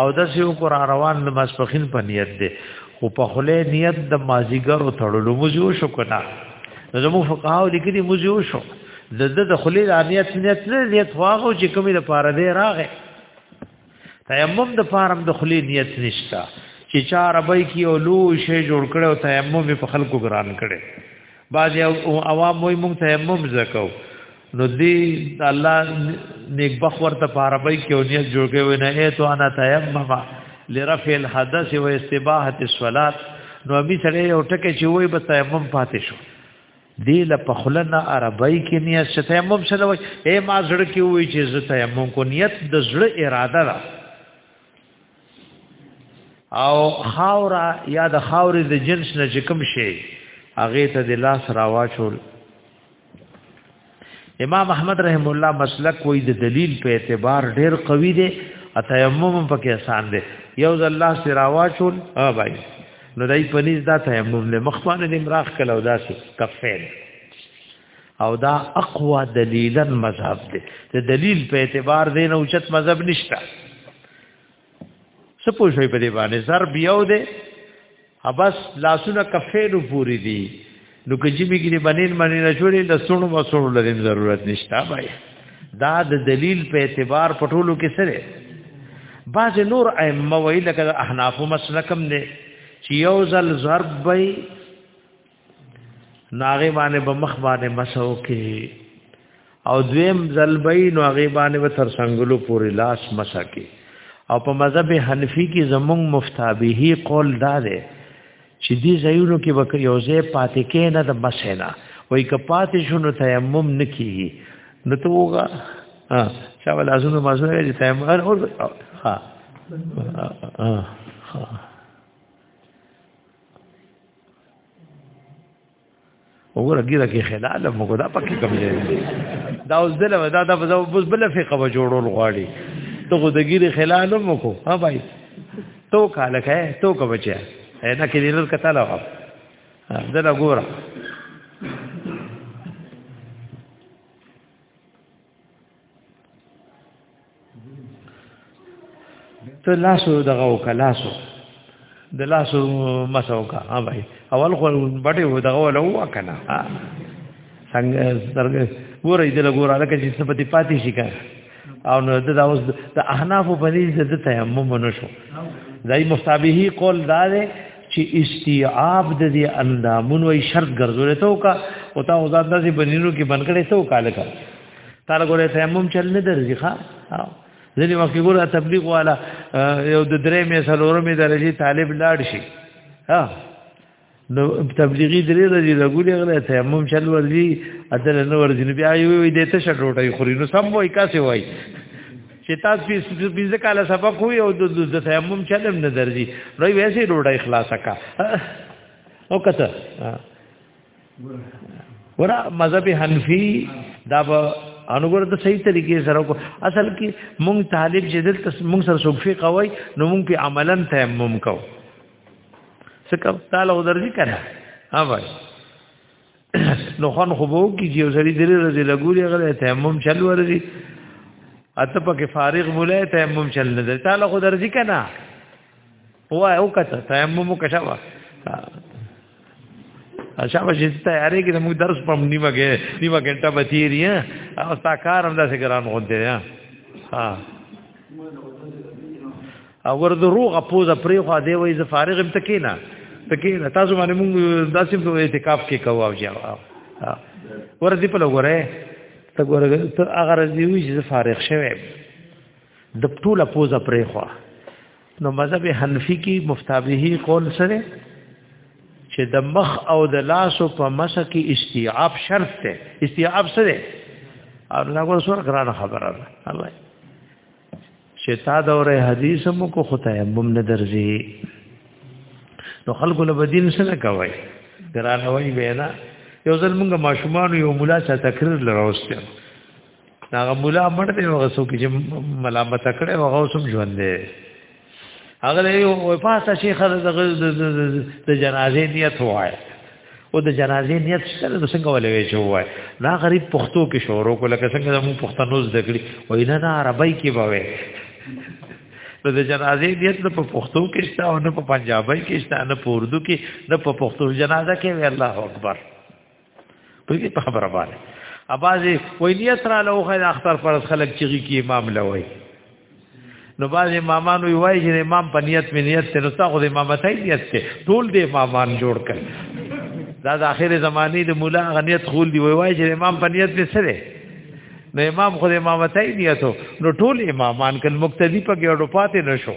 S1: او دسو کو را روان د ماسپخین په نیت دی خو په خلی نیت د مازیګر او تړلو مزو شو کنه زمو فقهاو لیکلي مزو شو د د خلی د نیت نیت نه نیت واغو چې کومې د پاره دی راغې تیمم د فارم د خلی نیت نشتا چې چا عربی کې او لو شی جوړ کړو تیمم په خلکو ګران کړي بعض عوام وای مونږ تیمم زکو نو دی الله نیک بخور ته په عربی کې او نیت جوړ کړو نه اے تو انا تیمم لرفع الحدث و استباحه الصلاه نو ابي سره یو ټکه چې وای به تیمم پاتې شو دی له پخله نه عربی کې نیت چې تیمم سره وای اے ما زړه کې وای چې زه تیمم کو نیت د زړه اراده ده او خاورا یا د خاورې د جنس نه چې کوم شي هغه ته د لاس راواچول امام احمد رحم الله مسلک وای د دلیل په اعتبار ډیر قوی دی ا تیمم پکې آسان دی یو ځل لاس راواچول ها بھائی نو دای په نس دا تیمم له مخوانه د مراخ کله او داسې کفین او دا اقوا دلیلا مذهب دی د دلیل په اعتبار دی نه اوچت مذهب نشته څه پوښوي په دې باندې ضرب یو دی ابس لاسونه کفین پوری دی نو که جیبی کې بنین باندې نه جوړي د سونو مسونو لري ضرورت نشته بای دا د دلیل په اعتبار پټولو کې سره بعض نور ائمه وی لکه احناف مسلکم نه چې یو ځل ضرب وی ناغه باندې به مخ باندې مسو کې او دویم ځل وی نو هغه باندې به تر څنګهلو پورې لاس مسا کې او په مذهب حنفي کې زمونږ مفتابهي قول دا دی چې دې ځایونو کې وک یو ځای پاتې کې نه د مسینا وای ک پاتې شونو تیمم نکیږي نو ته وګه ها چا ول ازونو مازونه دې تیمم هر اور ها ها وګوره ګیره کې خلال موږ دا پکې کوم ځای دا اوس دل ودا دا بس بل فقه و جوړول غواړي ته خو د ګیره خلال مو کو ها بھائی تو کاله کې تو کو بچیا نه کې دې کته لا واب دل وګوره ته لاسو دغه وکړه لاسو د لاسو مسو کا ها بھائی اول خو بټي و دغه ولا هو کنه څنګه سترګې ګورې دل ګور الکه چې سپتی پاتې شي کا او نو د اوس د احناف په دې د تیمم نشو دای مستابهی قول دا دی چې استیعاب د دې اندامونو شرط ګرځول ته وکا او تا اوزاد داسې بنینو کې بنکړې ته وکاله کا تعالی ګوره تیمم چل نه درځي ښا ځینې وخت ګوره تبلیغ والا یو د درې مې سلورمې درجه طالب لاړ شي ها نو تبلیغي درې درجه لګولې غره تیمم چل ورځي ادل نه ورځي نو بیا یو وي دته شټ روټي خوري نو سم وای کاسه وای چې تاسو په بيزه کاله سبق خو یو د تیمم چلم نه درځي نو ویسه روټي خلاصه کا او کته ورا مذهب حنفي دا به انګور ته صحیح طریقې سره کو اصل کې مونږ طالب چې دلته مونږ سره سوفي قوي نو مونږ په عملا تیمم کو څکه تعالی ودرځي کنه ها وای نو خان خو وو کې یو سری درې ورځې لګوري غل تیمم چل ورځي اته پکې فارغ مولا تیمم چل نه تعالی خو درځي کنه وای او کته تیمم وکښوا شابه چې تیارې کې موږ درس په نیمه کې نیمه ګنټه بتیری او تا کار هم داسې ګران غونډه یا ها او ورته روغه پوزه پرې خو دی وای ز فارغ هم تکینا تکینا تاسو باندې موږ داسې په اعتکاف کې کوو او جواب ورته په لګوره ته ګوره ته هغه راځي وي چې فارغ شوی د ټوله پوزه پرې خو نو مذهب حنفي کې مفتابهي قول سره چې د مخ او د لاسو په مسه کې استیعاب شرط دی استیعاب څه دی او دا کو سره ګرانه خبره ده الله چې تا دوره حدیث مو کو خدای مم نه درځي نو خلکو له بدین سره کوي ګرانه وای به نه یو ځل موږ ماشومان یو مولا سره تقریر لراوستم هغه مولا مړ دی هغه څوک چې ملامت کړي هغه اوسم ژوند دی هغه یو وفاته شیخ د جنازې نیت وای او د جنازې نیت سره د څنګه ولې وی شوای دا غریب پښتو کې شورو کو لکه څنګه مو پښتنو زده کړی و نه نه عربی کې بوي نو د جنازې نیت نه په پښتو کې شته او نه په پنجابی کې شته نه په اردو کې نه په پښتو جنازه کې وی الله اکبر پوهیږي په خبره باندې اباځي ویلی سره له خو اختر فرض خلک چیږي کې امام لوي نو باز امامانو وایي چې امام په نیت می نیت سره تا خو د امامتای نیت کې ټول د امامان جوړ کړي دا د اخر زمانه د مولا غنیت خول دی وایي چې امام په نیت می سره نو امام خو د امامتای نیت نو ټول امامان کله مقتدی په ګډو پاتې نشو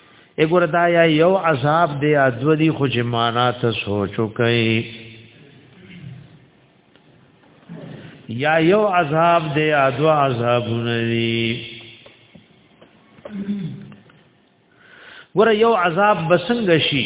S1: اګور دا یا یو عذاب دی ادو دی خو جمانا ته سوچو کوي یا یو عذاب دی ادو عذابونه دی ګور یو عذاب بسنګ شي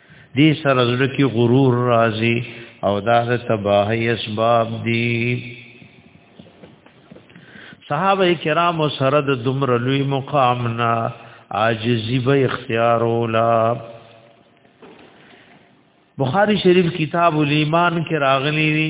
S1: دې سره زړه کې غرور راځي او دا د تباہی اسباب دي صحابه کرام سره د دمر لوی مقام نه عاجزی به اختیار ولا بخاری شریف کتاب الایمان کې راغلی دی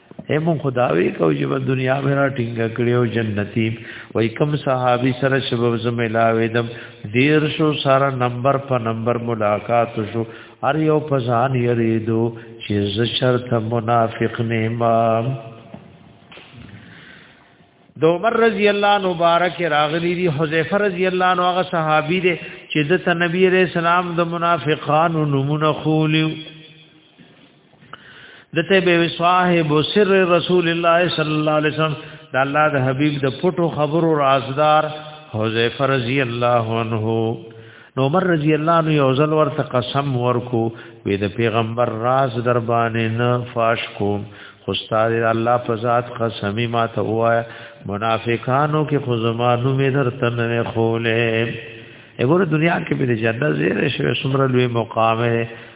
S1: اے مون خداوی کو چې په دنیا مې را ټینګ کړی او جنتی وای کم صحابي سره شبب زملاوي دم ډیر شو سارا نمبر په نمبر ملاقات شو هر یو پزان یریدو چې ز شرط منافق نه ما د عمر رضی الله مبارک راغلی دی حذیفه رضی الله عنه هغه صحابي دی چې د نبی رسول الله د منافقانو نمونه خولیو دته به صاحب سر رسول الله صلی الله علیه وسلم د الله د حبیب د پټو خبرو رازدار حذیفه رضی الله عنه نو عمر رضی الله عنه یو ځل ورته قسم ورکو وې د پیغمبر راز در باندې نه فاش کو خو ستاره الله په ذات قسمی ما ته وایا منافقانو کې خو زمانو می در تنه خوله وګوره دنیا کې به جنت زیره شوی سمره لوی مقام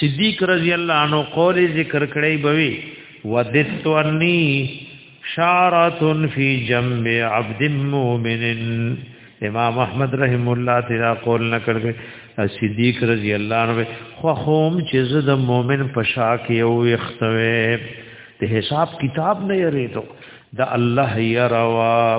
S1: صدیق رضی الله عنه قول ذکر کړی بوي ودت انی شارت فی جنب عبد مؤمن امام احمد رحم الله تعالی قول نکړ دی صدیق رضی الله عنه خو خوم چې زه د مؤمن په شا کې او یختوي ته حساب کتاب نه یریدو د الله یروا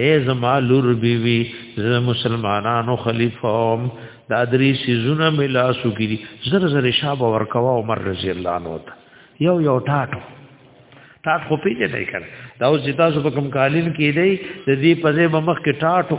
S1: اے زما لور بیوی زه مسلمانانو خلیفہ اوم دا درې سيزونه ملا سو کړي زر زر شاب ور کوا عمر رضی الله عنه تا یو یو ټاټو ټاټ خو پیږي نه کړ دا اوس جتا سو په کم کالین کې دی د دې پځې ممخ کې ټاټو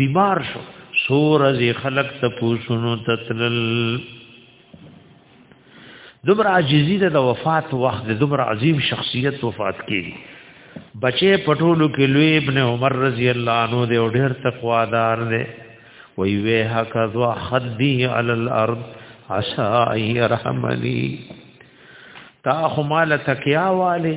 S1: بیمار شو سور از خلق ته پوسونو تتلل دبر عاجزی د وفات وخت دبر عظیم شخصیت وفات کیږي بچې پټولو کې لوی ابن عمر رضی الله عنه دی او ډېر تقوا دار دی وی وی حق ذو خدی علی الارض عسى ان يرحمني تا خو مال تکیا والے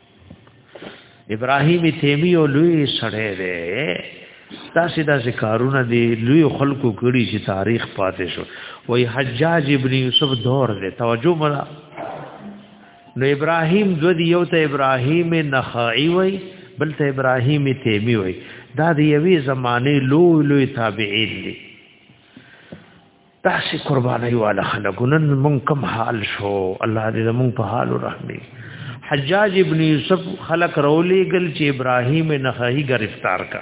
S1: ابراهیم تیمی او لوی سړی دی تاسو دا ذکرونه دی لوی خلکو کړي چې تاریخ پاتې شو وای حجاج ابن یوسف دور دی توجه مله نو ابراهیم دو دی یو ته ابراهیم نخعی وای بل ته ابراهیم تیمی وای دا دی یوې زمانه لوی لوی تابعین دی تاسو قربانای والا خلګونن مونږ کم حال شو الله دې مونږ په حال رحمي حجاج ابن یوسف خلق رولی گل چې ابراهیم نخعی گرفتار کا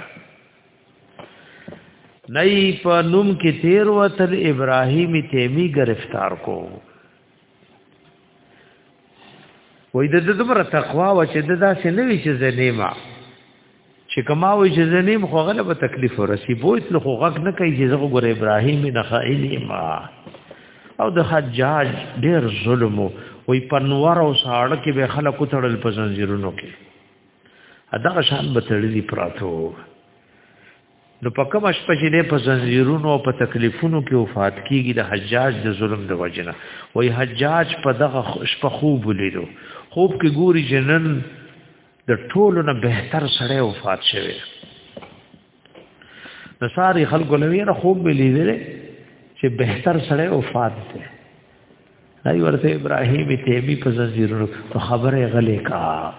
S1: نئی په نوم کې تیر وتل ابراهیم تیمی گرفتار کو وای د دې دومره تقوا و چې د داسې نه وی چې زنیما چې کما وی چې زنیم خو غله به تکلیف ورسی بوت نو خو غک نه کوي چې زغه ګور ابراهیم نه خایلی ما او د حجاج ډیر ظلم وی پنوار او ساړه کې به خلکو تړل په زنجیرونو کې ادا شان به تړلی پراتو نو په کوم شپه چې د په زنجیرونو او په تکلیفونو کې وفات کیږي د حجاج د ظلم د وجنه وای حجاج په دغه شپه خوب ولیدو خوب کې ګوري جنن د ټولو نه بهتر سړی وفات شوی نو ساری خلکو لوي نه خوب ولیدل چې بهتر سړی وفات دی دای ورته ابراهیم تیمی په زنجیرونو ته خبره غلې کا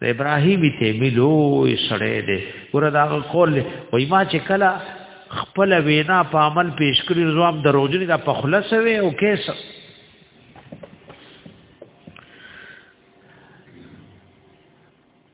S1: د ابراهیم تیمی لوی سړی دی ګوره دا قول وای ما چې کله خپل وینا په عمل پیش کړی زوام دروځنی دا په خلاص وی او کیس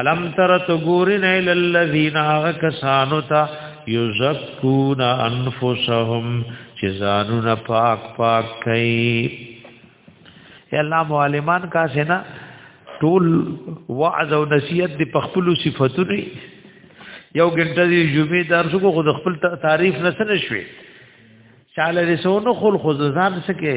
S1: الم تر تغورن ال الذين كسانو تا يزكون انفسهم چې ځانونه پاک پاک کوي الله معلمان کا سینا ټول وعظ او نصیحت دی په خپل صفاتونو یو ګنټه دی جمعې درس کو خود خپل تعریف نه سره شوي چاله رسونو خل خود ځان سکے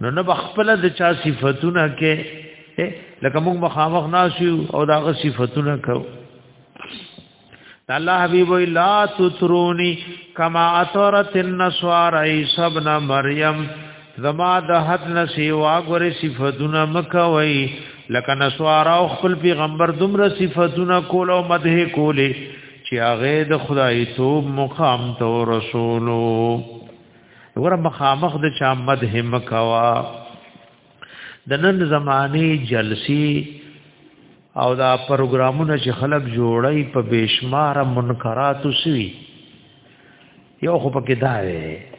S1: نو نه بخپل د چا صفاتونه کې لکه موږ مخامخ ناسیو او دا غ صفاتونه کو الله حبیب لا تترونی کما اثرت النصار عیسی ابن مریم زما د حد نسیوا غره صفاتونه مکوي لکه نصارا او خپل پیغمبر دومره صفاتونه کول او مدح کولې چې هغه د خدای توب مقام ته رسولو ور مخامخ د چا مدح مکوا د نن زمانه جلسی او دا پروګرامونه چې خلک جوړي په بشمار منکرات وسوي یو خو پکې دا دی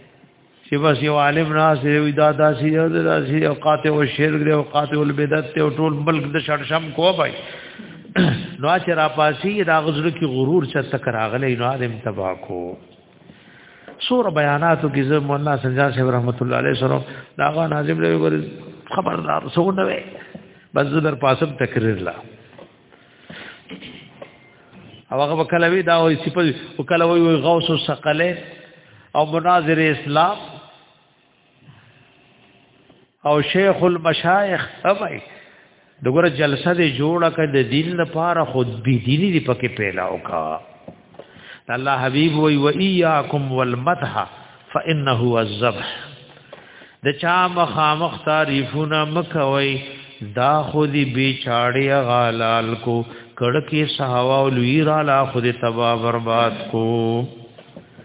S1: چې بس یو عالم راځي یو دا داسي یو داسي یو قاطع او شرک دی او قاطع البدعت ته ټول ملک د شړشم کو بای نو چې را پاسي دا غزر کی غرور چې تک راغلی نو ادم تبا کو سور بیاناتو کې زه مولانا سنجان صاحب رحمت الله علیه سره دا غا ناظم له ور خبردار سو نه وي بس زه در پاسم تقریر لا او هغه وکاله وی دا وي چې په وکاله وی غوث الثقله او مناظر اسلام او شیخ المشایخ سمای دغه جلسه دې جوړه کړه د دین لپاره خود به دین دې پکې پیدا وکا الله حبیب وی و ایاکم والمدح فانه الذبح د چا مخامخ تعریفونه مکوي دا خو دې بیچاړی غالال کو کړه کې صحوا او لوی را لا خو دې تبا برباد کو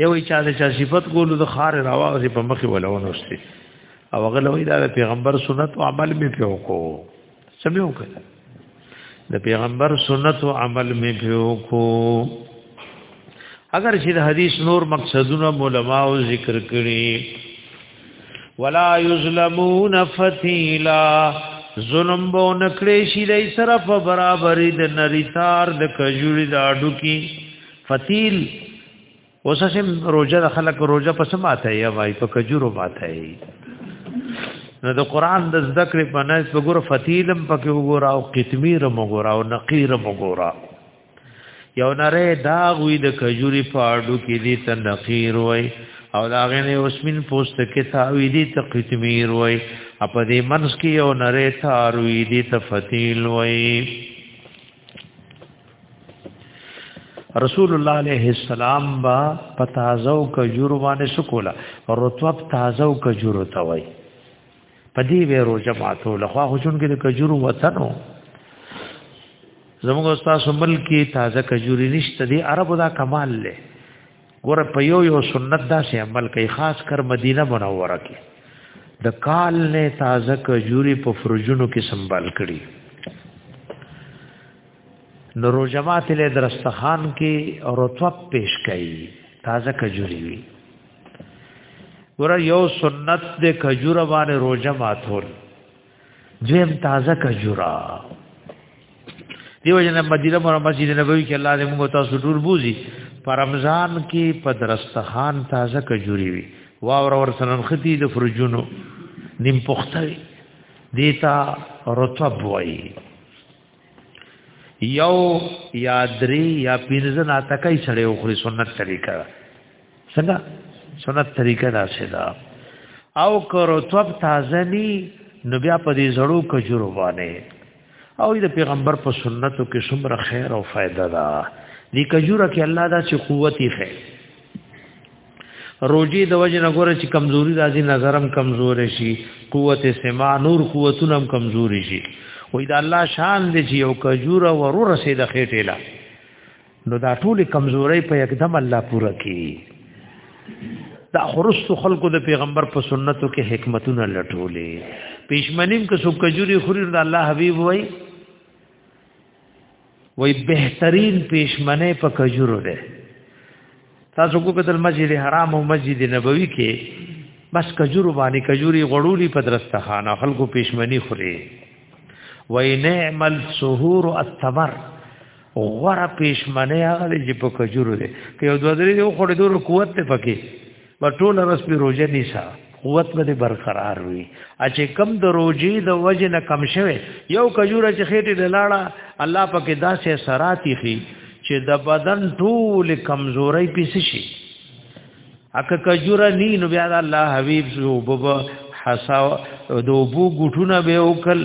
S1: یو چا د چا صفت کولو د خار راوغه په مخ ولونوستي او هغه لوی دا پیغمبر سنت او عمل می پیو کو سمې وکړه د پیغمبر سنت او عمل می پیو کو اگر چې د حدیث نور مقصدونه علماء ذکر کړي ولا یظلمون فتیلا ظلم بو نکړې شي دای سره په برابرې د نریتار د کجوري د اډو کې فتیل اوس سم روزه د خلک روزه په سماته یا وای په کجورو ماته نو د قران د ذکر په نس وګور فتیلم پکې وګور او قتمیر وګور او نقیر وګور یو نره دا غوی د کجوري پاړو کې دي ته نقیر وای او دا غنه اوسمن پوسټ کې تاوی دي ته قتمیر وای اپ دې منس کې یو نره تاروی دي ته فتیل وای رسول الله عليه السلام با پتازو کجور باندې شکولا رطب تازو کجور ته وای پدی به روزه ماتو لخوا خجون کې د کجور وطنو زموږ استاد سمبل کې تازه کجوري نشته دي عربو دا کمال له ګور په یو یو سنت دا سه عمل کوي خاص کر مدینه منوره کې د کال نه تازه کجوري په فرجونو کې سنبال کړي نو روزه ماته له درستخان کې رطب پیش کړي تازه کجوري وي ګور یو سنت د کجوره باندې روزه ماتول دویم تازه کجورا دیو جن مدینه مر مسجد نبوی کې الله دې موږ تاسو ټول بوزي پر رمضان کې په درستخان تازه کجوري وي واور ور سنن ختی د فرجونو نیم پختوي دیتا رطب وایي یو یا درې یا پنځه نه تکای سره او خوري سنت طریقه څنګه سنت طریقه دا څه ده او کرو توب تازه ني نو بیا په دې زړو کجورو باندې او د پیغمبر په سنتو کې څومره خیر او فائدہ ده دې کجوره کې الله دا چې قوتي خیر روجي د وجه نه ګوره چې کمزوري راځي نظرم کمزور شي قوت سما نور قوتونه هم کمزور شي وې دا الله شان دې چې یو کجور او ورو رسید خېټه لا نو دا ټول کمزوري په یکدم الله پوره کی دا خرس خلکو د پیغمبر په سنتو کې حکمتونه لټولې پښمنیم که څوک کجوري خوري د الله حبيب وای وای بهترین پېشمنه په کجورو ده تاسو کو کتل مسجد حرام او مسجد نبوي کې بس کجورو باندې کجوري غړولي په درسته خانه خلکو پېشمنی خوري وای نعم السحور التمر غره پېشمنه هغه چې په کجورو ده که یو دوه درې خوري دور قوت ته پکې په ټول ورځ په روزه نیسا قوت به برقرار وي چې کم د روزي د وجه نه کم شوه یو کجوره چې خېټه لاړه الله پاکه داسې سراتي خي چې د بدن ټول کمزوري پیس شي اکه کجوره نی نو بیا الله حبیب سو بوب حسا دوبو ګټونه به وکل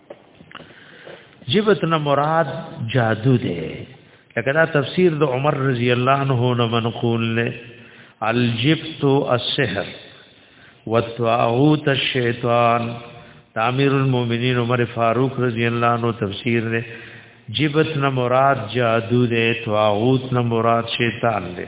S1: جبت نه مراد جادو ده لکه دا تفسیر د عمر رضی الله عنه نه منقول له الجبت السحر والطاعوت الشیطان تعمیر المؤمنین عمر فاروق رضی الله عنه تفسیر ده جبت نه مراد جادو ده طاعوت نه مراد شیطان ده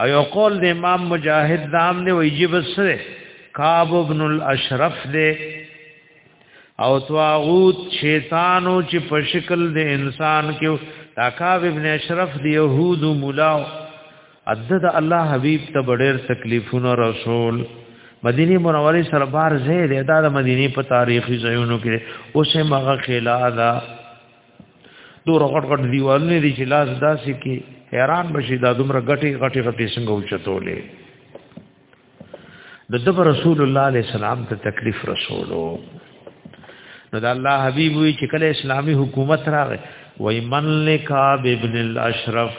S1: او یو قول د امام مجاهد دام دی ویجب سره کعب ابن الاشرف دی او طاغوت شیطانو چې په شکل د انسان کې دا کعب ابن اشرف دی يهود مولا عدد الله حبیب ته ډېر تکلیفونه رسول مدینه منوره سره بار زه د مدینه په تاریخي ځایونو کې اوسه مغه خلا ده دور غټ غټ دیوالونه دي چې لاس داسې کې حیران بشي دا دومره غټي غټي غټي څنګه وچتولې د دب رسول الله علیه السلام ته تکلیف رسولو نو دا الله حبیب وی چې کله اسلامی حکومت راغی وای من لکاب ابن الاشرف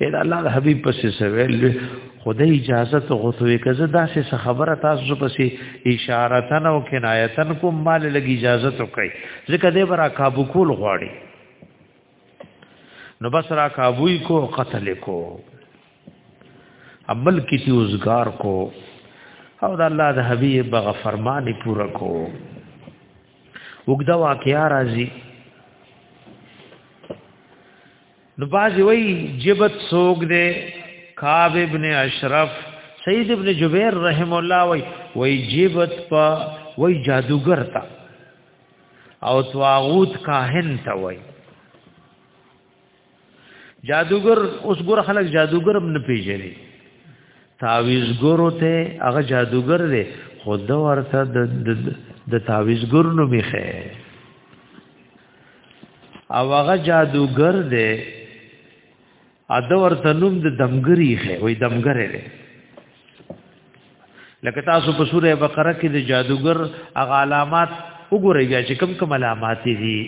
S1: اې دا الله د حبيب پسې سویل خدای اجازه ته غوتوي که زه داسې خبره تاسو پسې اشاره تن او کنایتن کوم مال لګي اجازه ته کوي ځکه دې برا کابو کول غواړي نو بس را کابوی کو قتل کو عمل کیتی اوزگار کو او د الله د حبیب بغ فرمان پورا کو وګدا واقعیا راځي نو باز وی جبت سوګ دے کعب ابن اشرف سید ابن جبیر رحم الله وی وی جبت پا وی جادوگر تا او تواغوت کاهن تا وی جادوګر اوس ګور خلک جادوګر هم نه پیژني تعویزګر ته هغه جادوګر دی خود ورته د د تعویزګر نو میخه او هغه جادوګر دی ا د ورته نوم د دمګری خې وې دمګر دی لکه تاسو په سوره بقره کې د جادوګر هغه علامات وګورئ چې کم کم علامات دي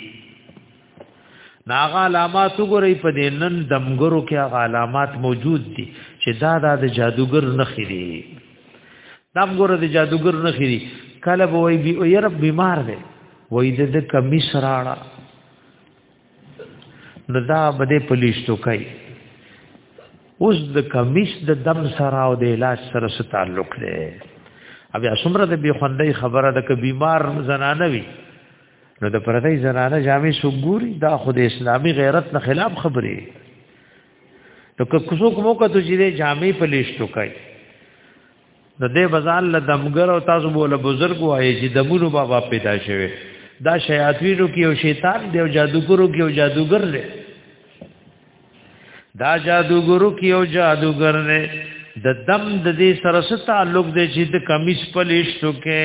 S1: ناغه علامات وګورئ په دې نن دمګرو کې هغه علامات موجود دي چې دا دا د جادوګر نخې دي دمګرو د جادوګر نخې دي کله به وي بي یې رب بیمار دی وای د کمی سراړه نو دا بده پلیشتو کوي اوس د کمیس د دم سره او د علاج سره څه تعلق دی بیا څومره د بی خوندې خبره ده ک بیمار زنانه وي نو د پردی زنانه جامع سګوري دا خود اسلامی غیرت نه خلاف خبره نو که کوڅو کومو کته چې د جامع په لیشتو کوي نو دې بازار له دمګر او تاسو بوله بزرګ وایي چې دمونو بابا پیدا شوه دا شیاطینو کې او شیطان دی او جادوګرو کې او جادوګر دی دا جادوګرو کې او جادوګر دی د دم د دې سره ست تعلق دی چې د کمیس په لیشتو کې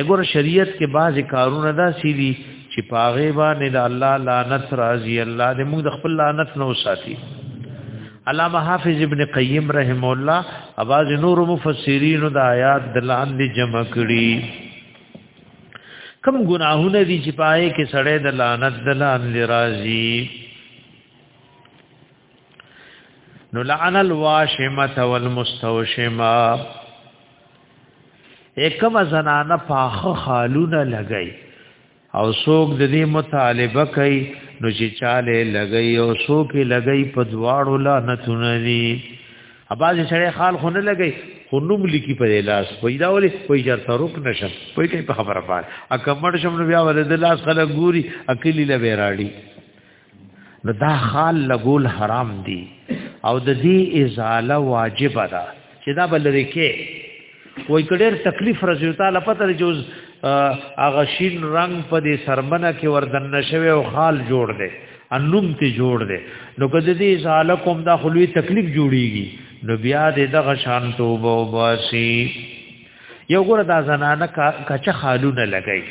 S1: اګور شریعت کې بعضی کارونه دا سیدی چې پاغه باندې د الله لعنت راځي الله دې موږ د خپل لعنت نو ساتي علامه حافظ ابن قیم رحم الله اواز نور مفسرین د آیات د لاندې جمع کړي کم ګناهونه دي چې پای کې سړې د لعنت د لاندې راځي نو لعن الواشمه والمستوشمه اکم زنانه پاخه خالونه لګی او څوک د دې مطالبه کوي نو چې چاله لګی او څوک لګی په دواړو لعنتونه دي اباځي سره خال خونه لګی خو نوم لیکي په لاس پیدا ولې په جر ترک نشم په کې په خبره پات اکمړ شم نو بیا ولې د لاس خلک ګوري اکلی لوي راړي نو دا خال لګول حرام دي او د دې ازاله واجب ده چې دا بل لري کې وای کډیر تکلیف رسول تعالی پته دی جوز هغه شین رنگ په دې سرمنه کې وردن نشوي او خال جوړ دی انوم ته جوړ دی نو کده دې ازاله کوم دا خلوی تکلیف جوړیږي نو بیا دې دغه شان توبه وباسي یو ګور دا زنانه کچ خالونه لګی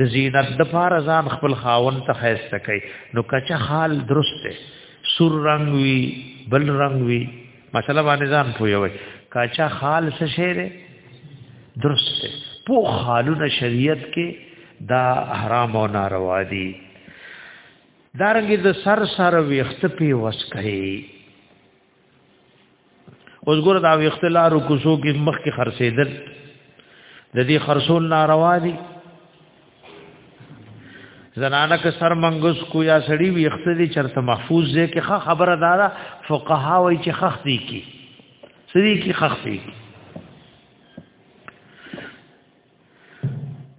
S1: د زینت د فار ځان خپل خاون ته خیسته کوي نو کچ خال درسته سور رنگ وی بل رنگ وی مسله باندې ځان پویوي کچ خال څه شی دی درسته په خالونه شریعت کې دا حرام او ناروا دي دارنګ د سر سر ویخت په وس کوي اوس ګور دا اختلار او کوسو کې مخ کې خرڅېدل د دې خرصول ناروا دي زنانه که سر منګس کو یا سړی وي اختدي چرته محفوظ دي کې خبره دارا فقها وایي چې خخ دي کې سړي کې خخ دي کې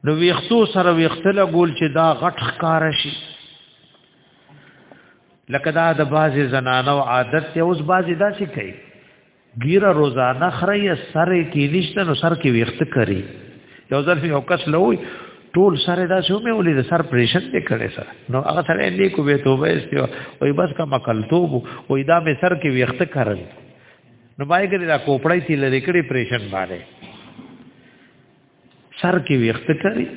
S1: نو ویختو سره ویختله ګول چې دا غټ ښکار شي لکه دا د بازي زنانو عادت ته اوس بازي داسې کوي ګیره روزانه خري سره کې نشته نو سر کې ویخت کوي یو ځل یو کس لوي ټول سره دا شو مې ولې د سر پریشن دې کړي سره نو هغه سره دې کو به توبه استو وای بس کا مکل توبو وای دا به سر کې ویخت کړل نو پای کې دا کوپړای تی لری کړي پریشن باندې سر کې وخت کوي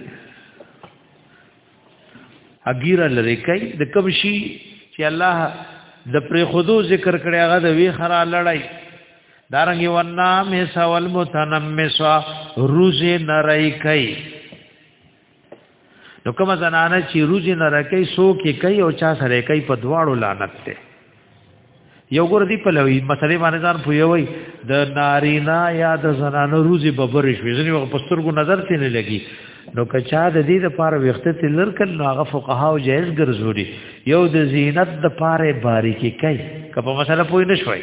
S1: اګیرا لری کوي د کوم شي چې الله د پرې خودو ذکر کړي هغه د وی خرا لړای دارنګي ورنا می سوال متنمسا روزه نړۍ کوي نو کوم زنانه چې روز نه رکی سو کې کوي او چا سره کوي په دواړو لعنت ته یو ګور دی په لوي مسلې باندې ځان پویوي د نارینا یا د زنانه روزي ببرش وي ځنی وخت پسترګو نظر ته نه لګي نو کچا د دې د پاره وخت ته لړکل نو هغه فقها او جائز ګرځوري یو د زینت د پاره باریکی کوي که په مسله پوی نه شوي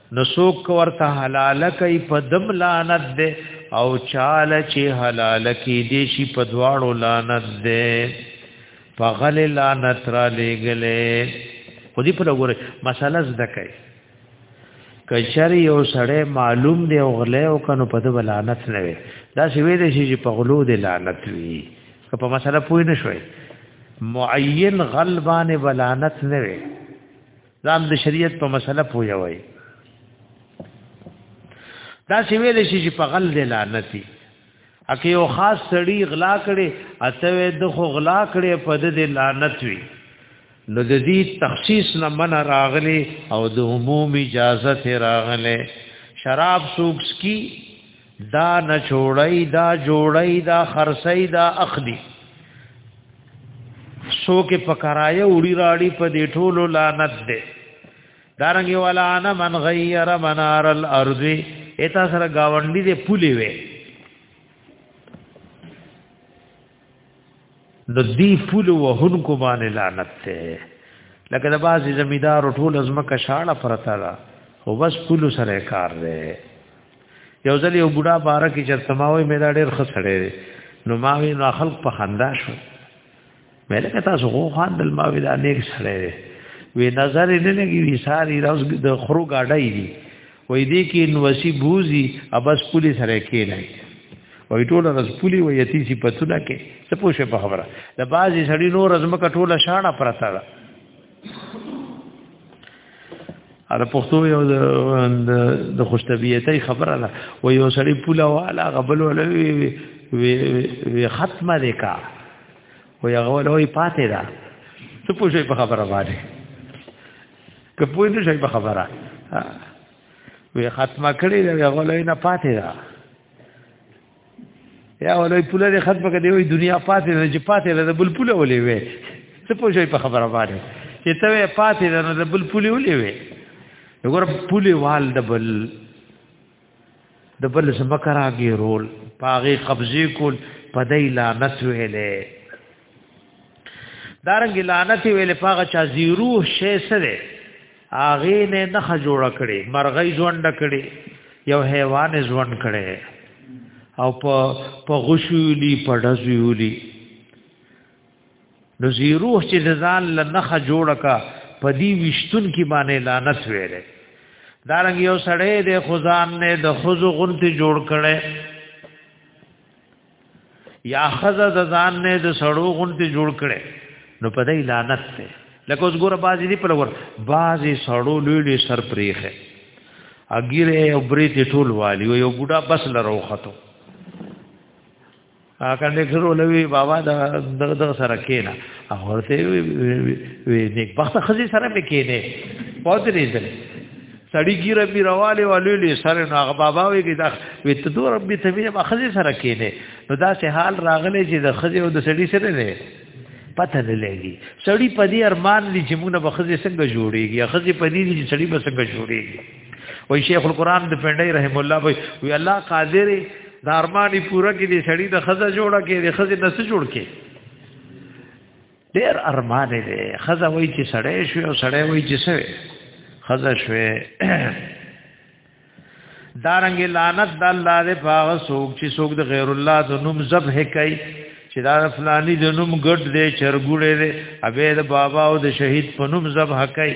S1: نو څوک ورته حلاله کوي په دم لعنت ده او چاله چې حلاله کې دې شي په دواړو لعنت ده په غل لعنت را لېګلې خو دې په لګورې مسله زده کوي کچر یو سړی معلوم دی او غلې او کنو په دې لعنت نه وي دا چې وې دې شي په غلو دې لعنت وي په مسله پوه نه شوي معین غلبان ولانت نه وي ځان د شریعت په مسله پوي وای دا چې ویل شي چې په غل دی لعنتی اکه یو خاص سړی غلا کړي اته د خو غلا کړي په دې لعنت وی نو د دې تخصیص نه من راغلی او د عموم اجازه ته راغلی شراب سوکس کی دا نه جوړی دا جوړی دا خرسی دا اخدی سو کې پکرایا وړي راړي په دې ټولو لعنت ده دارنګي ولا انا من غیر منار الارض اتا سره گاونډي دې پولي وي نو دی پول وهونکو باندې لعنت ته لکه د بازي زمیدار ټول ازمکه شاړه پرتا ده خو بس پول سره کار دی یو ځل یو بوډا بار کې چې سماوي مې دا ډېر خسړې نو ما وی نو خلق په خندا شو مې لکه تاسو غو خان دل ما وی دا نیک سړې وی نظر یې نه لګي وی ساری راز د خرو گاډای دی وای دې کې نوسی بوزي ابس پولیس سره کې نه وای ټول رز پولی وای یتی سی پتونه کې څه پوښه په خبره د بازي سړی نور رزم کټوله شانه پرته ده اره پښتو یو د خوشتبیته خبره ده و یو سړی پولا والا غبل ولا وی ختمه ده کا و یو غول وی پاتې ده څه پوښه په خبره باندې که پوه نه شي په خبره وی ختمه کړی دا غولې نه پاتې ده یا ولې پوله دې ختمه کړې وي دنیا پاتې ده چې پاتې ده بل پوله ولې وي څه پوه شي په خبره باندې چې ته پاتې ده بل پوله ولې وي وګوره پوله وال د بل د بل زمکه راګي رول پاغي قبضه کول پدای لعنت ویلې دارنګ لعنت ویلې پاغه چا زیرو شې سره اغه نه نه جوړ کړي مرغۍ ژوند کړي یو حیوان ژوند کړي او په په غشولی په دزویولی نو زی روح چې ځان لنخه جوړه کا پدی وشتون کی باندې لعنت ویلې دارنګ یو سړی د خزان نه د خزو غنتی جوړ کړي یا خزه د ځان نه د سړو غنتی جوړ کړي نو پدی لعنت ته لکه اوس ګوره بازی دی پر ور بازی سړو لولې سر پریخه اګیره او بریته ټول والی یو ګډا بس لروخته کنډیکټر ولوي بابا د دغه دغه سره کینا هغه ته وی نیک بخت خزي سره به کینه پوت ریزل سړی ګیره می رواله ولولې سره نو هغه بابا وی کی دا وی ته دور ربي ته به خزي سره کینه نو دا سه حال راغلی چې د خزي او د سړی سره نه پته نه لګي سړی په دې ارمان دي چې موږ به خزي څنګه جوړيږي خزي په دې دي چې سړی به څنګه جوړيږي وای شیخ القران د پندای رحم الله وای وی الله قادر د ارمانی پورا کې دې سړی د خزه جوړه کې د خزه نس جوړ کې ډیر ارمان دې خزه وای چې سړی شو او سړی وای چې سوي خزه شوي دارنګ لعنت د الله دې پاغه سوق چې سوق د غیر الله د نوم ذبح کوي چې دا فلانی د نوم ګډ دې چرګوړې دې ابه د بابا او د شهید په نوم ذبح کوي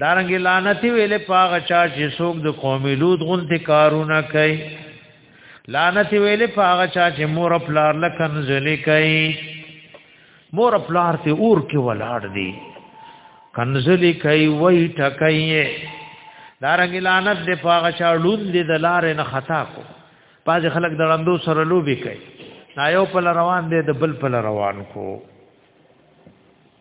S1: دارنګ لعنت ویل پاغه چا چې څوک د قوم لوط غونته کارونه کوي لعنت ویل پاغه چا چې مور پلار لکن زلی کوي مور پلار ته اور کې ولاړ دی کنزلی کوي وای ټکایې دارنګ لعنت د پاغه چا لون دی د لارې نه خطا کو پاز خلک د لندو سره لوبي کوي نایو په روان دی د بل په روان کو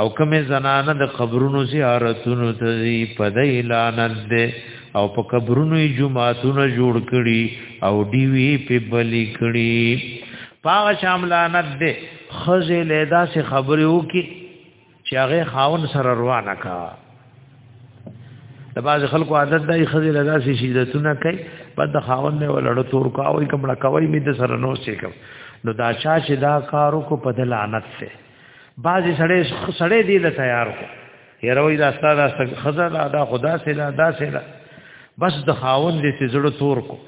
S1: او کومه زنانه د قبرونو زیارتونو ته دی په د اعلان ده او په قبرونو جمعاتونه جوړ کړي او دیوی په بلی کړي پاغه شاملانت ده خزه لیدا سے خبرې وکي چې هغه خاون سره روانه کا د باز خلکو عادت دی خزه لیدا سے شیدتونه کوي بعد د خاون نه ولړ تور کا او کومړه کوي می د سره نو سې کوم نو دا چا چې دا کارو کو په دلانت سره بعضی سړی سړی دی له تیار کو یره وی دا ستاره خزه دا دا خدا سي دا دا سي دا بس د خاون دې چې زړه تور کو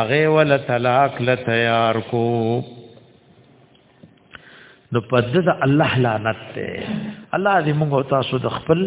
S1: اغه ول طلاق ل تیار کو نو پد د الله لعنت ته الله دې موږ تاسو د خپل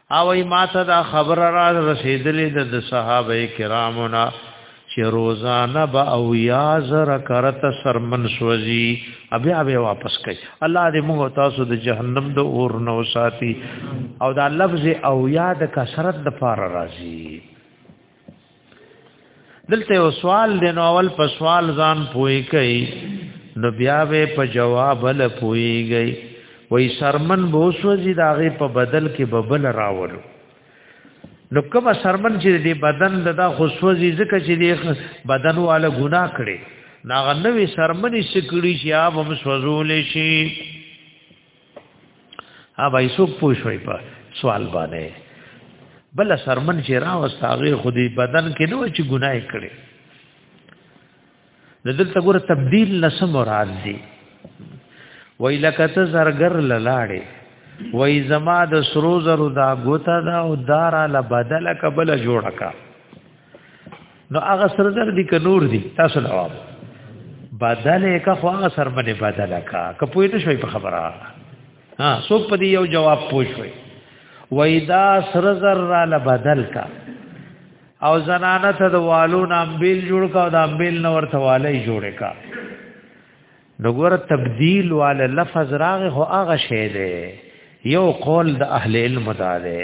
S1: او ای ماته دا خبر را رسیدلې د صحابه کرامو نه چې روزانه به او یا زر کرت سرمن سوزي بیا به واپس کوي الله دې موږ تاسو د جهنم د اور نو ساتي او دا لفظ او یا د کثرت د پار راځي دلته یو سوال دی نو اول په سوال ځان پوي کوي نو بیا به په جواب له پويږي وای سرمن بو سوځي داغه په بدل کې ببل راولو نو کوم سرمن چې دی بدن ددا خوشوځي ځکه چې دی بدن والا ګناه کړي ناغه نوې سرمنې سکړي چې یا هم سوځول شي ها بای سو پوښوي په سوال باندې بل سرمن چې را وساغه خودي بدن کې نو چې ګناي کړي د دلته ګوره تبديل لسم مراد دي وای لکه ته زرګر لاړې وای زما د سرو زرو دا ګوتا دا او دارا ل بدل کبل جوړه کا نو هغه سره در دي ک نور دي تاسو جواب بدل کا خو هغه سر باندې بدل کا که پوه نه شوي په خبره ها څوک په دې یو جواب پوه شوي وای دا سر زر را ل بدل کا او زنانه ته د والو نام بیل جوړ کا او د امبیل نور ته والي جوړ کا نګور تبديل وال لفظ راغ هو هغه شی دی یو قول د اهل علم دا دی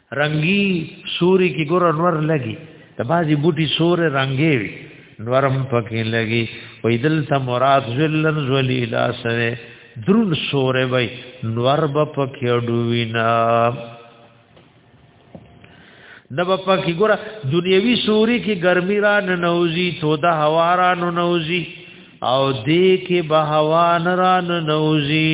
S1: رنگي سوري کې ګور انور لګي د بازي بوټي سور رنگي وي نورم پکې لګي وې دلته مراد ذلن ذلیلا سره درون سور وي نور به پکې ډوینا نو په کې ګور دنیوي سوري کې ګرمي را ننوزي تو د هوا را ننوزي او دې کې به هوا نه را ننوزي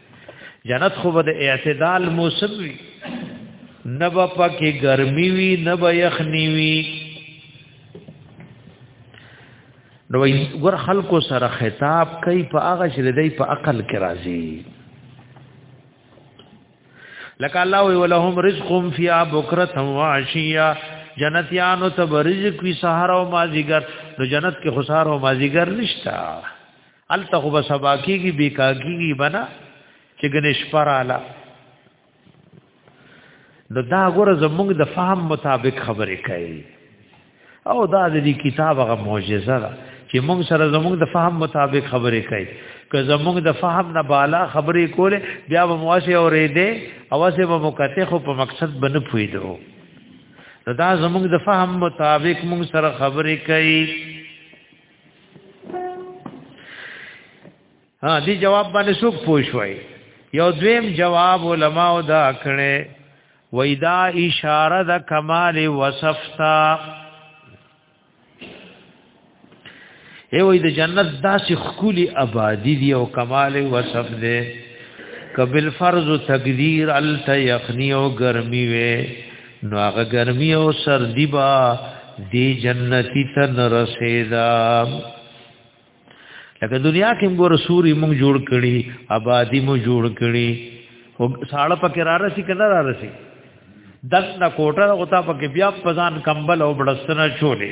S1: جنت خو به د اعتدال موسم وي نه به پکې ګرمي وي نه به یخني وي نو ور خلکو سره خطاب کوي په هغه چې دی په عقل کې راځي لکه الله وی ولهم رزق فیا بکرۃ و عشیا جنتیانو ته رزق وی سحر او مازیګر نو جنت کې خسار او مازیګر نشتا ال ته خو سبا کیږي بي کاږي بنا چې ګنش پراله نو دا غره زمونږ د فهم مطابق خبرې کوي او دا د دې کتاب غو معجزه ده چې مونږ سره زمونږ د فهم مطابق خبرې کوي که زمونږ د فهم نه بالا خبرې کولې بیا به مواسه اورې دې اواسه به مکته خو په مقصد بنه پویدو دا زمونږ د فهم مطابق مونږ سره خبرې کوي ها دی جواب باندې څوک پوښوي یو دویم جواب علما او دا کړي وېدا اشاره د کمال وصفتا ای وې د جنت داسې خولي آبادی دی او کمال وصف دی کبل فرض تقدیر الته یخنی او گرمی وې نو هغه ګرمي او سردی با دی جنتی ته نرسیدا لکه دنیا کې موږ رسوري موږ جوړ کړي آبادی موږ جوړ کړي او ساړه پکې را رسی کنه را رسی دغه کوټه غوتا پکې بیا پزان کمبل او بڑستنه چولې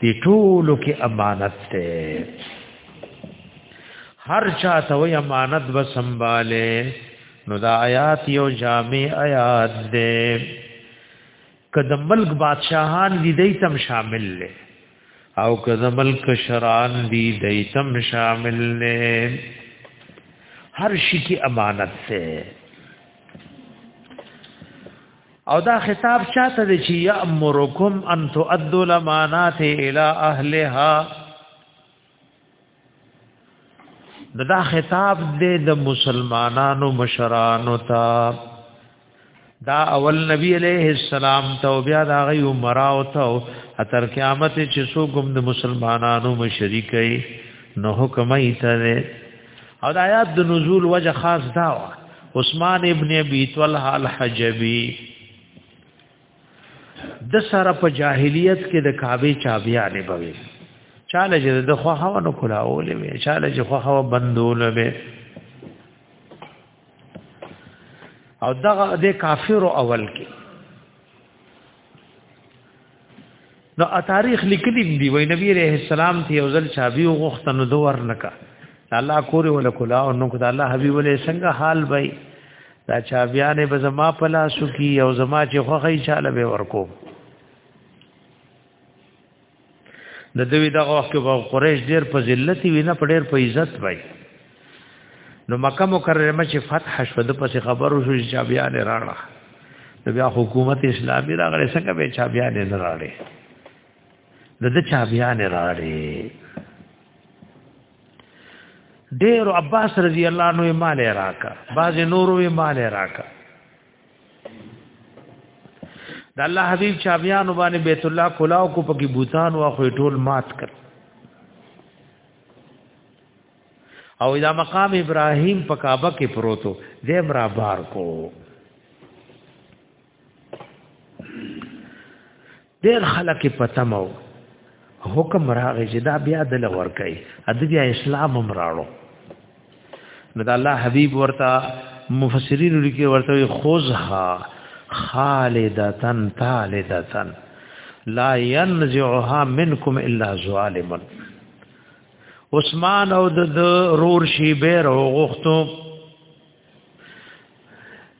S1: دی ټولو کې امانت ته هر چا ته وي امانت به سنباله نو دا آیات یو جامع آیات ده کله ملک بادشاہان دي دای تم شامل له او کله ملک شران دي دای تم شامل له هر شي کې امانت ده او دا خطاب چاته دی چې یامرکم ان تؤدوا الامانات الى اهلها دا, دا خطاب دی د مسلمانانو مشرانو ته دا اول نبی علیہ السلام ته بیا دا غي عمراو ته اتر قیامت چې څوک د مسلمانانو مشرکې نو حکم یې ته او د آیات د نزول وجه خاص دا و عثمان ابن ابي طلحه الحجبي د سره په جاهلیت کې د کعبه چابیا نه بوي چاله چې د خو هوا نو کلاولې وي چاله چې خو هوا بندول وي او دغه د کافر اول کې نو تاریخ لیکلی دی وای نبی رحم السلام ته یو ځل چابي وغوښته نو دوه ورنکا الله کور ول کلا او نو خدای الله حبیب له څنګه حال وای دا چابيانې به زما پلا سو کی او زما چې خوخه چاله به ورکو د دوی دغه وخت په قریش ډیر په ذلت وی نه پډیر په عزت وای نو مکه مکرمه چې فتح شو د پس خبرو شو چې بیا نه راړه نو بیا حکومت اسلامي راغله څنګه به چا بیا نه راړي د د چا بیا نه راړي ډیر عباس رضی الله عنه مال راکا باز نورو مال راکا د الله حبيب چابيان باندې بیت الله کلاو کو پکې بوتان او خو ټول مات کړ او دا مقام ابراهيم په کعبه کې پروتو دې مرا بار کو ډېر خلک په تمو حکم راغی چې دا بیا د لور کوي ا دې بیا اسلام هم راړو نو دا الله حبيب ورته مفسرین لیکي ورته خوزها خالدتن طالدتن لا ينزعها منكم الا ظالم عثمان او د رور شی بیر او غختو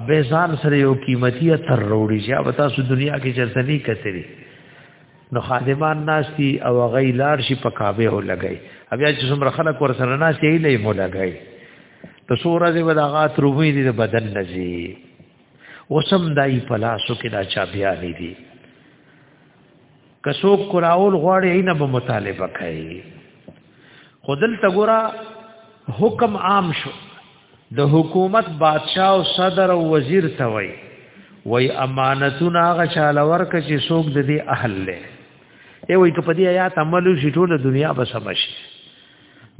S1: ابه ځان سره یو قیمتي تر وروړي چې ابه تاسو دنیا کې چرته نه کتلی نو خادمان ناشتي او غی لار شي په کعبه هو لګي بیا چې څومره خلک ور سره ناشتي یې لې مو لګي ته سورہ دې وداغات روبې دې بدن نزي وسم دای پلاسو کې دا چا بیا نه دي کسو کراول غواړي اینه به مطالبه کوي خودل تګورا حکم عام شو د حکومت بادشاہ او صدر او وزیر ته وای وای امانتونه هغه چاله ورکه چې څوک د دې اهل له ای وای کپدی آیات عملو شټول دنیا به سمشي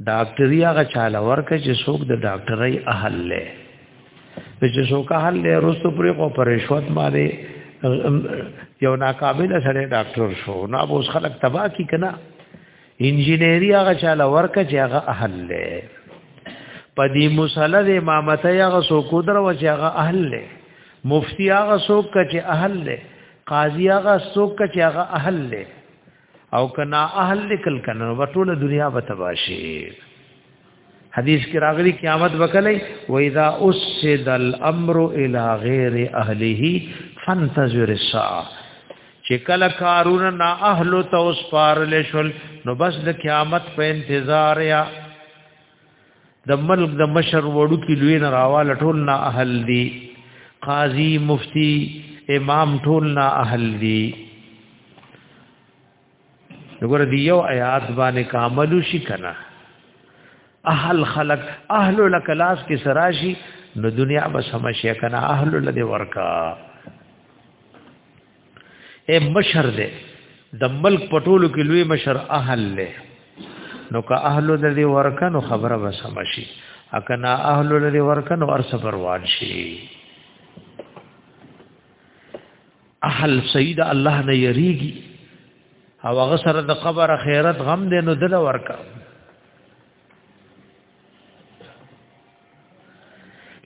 S1: ډاکټري هغه چاله ورکه چې څوک د ډاکټرۍ اهل لې چې څوک اهل لې رستو پرې کو پر رشوت باندې یو ناقابل سره ډاکټر شو نو اب اوس خلک تبا کی کنا انجینری هغه چاله ورکه چې هغه اهل لې پدی مسله د امامت هغه سو کو درو چې هغه اهل لې مفتی هغه سو کچ اهل لې قاضی هغه سو کچ هغه اهل لې او کنا اهل لیکل کنه نو ټول دنیا به تباشي حدیث کې راغلي قیامت وکړي و اذا اسد الامر الى غیر اهله فانتظر الساعه چې کله کارونه نا اهل توس پارل شول نو بس د قیامت په انتظار یا د ملک د مشر وړو کې لوی نه راواله ټول نه اهل دي قاضي مفتی امام ټول نه اهل دي وګوره دی یو آیات باندې کامل شي کنه اهل خلق اهل الکلاس کې سراشي نو دنیا به سمشه کنه اهل لدی ورکا اے مشر دے د ملک پټولو کې لوی مشر اهل له نو که اهل د دې ورکنو خبره به سم شي اکنا اهل د دې ورکنو ارس پروان شي اهل سید الله نه یریږي او هغه سره د قبر خیرت غم دې نو دل ورکا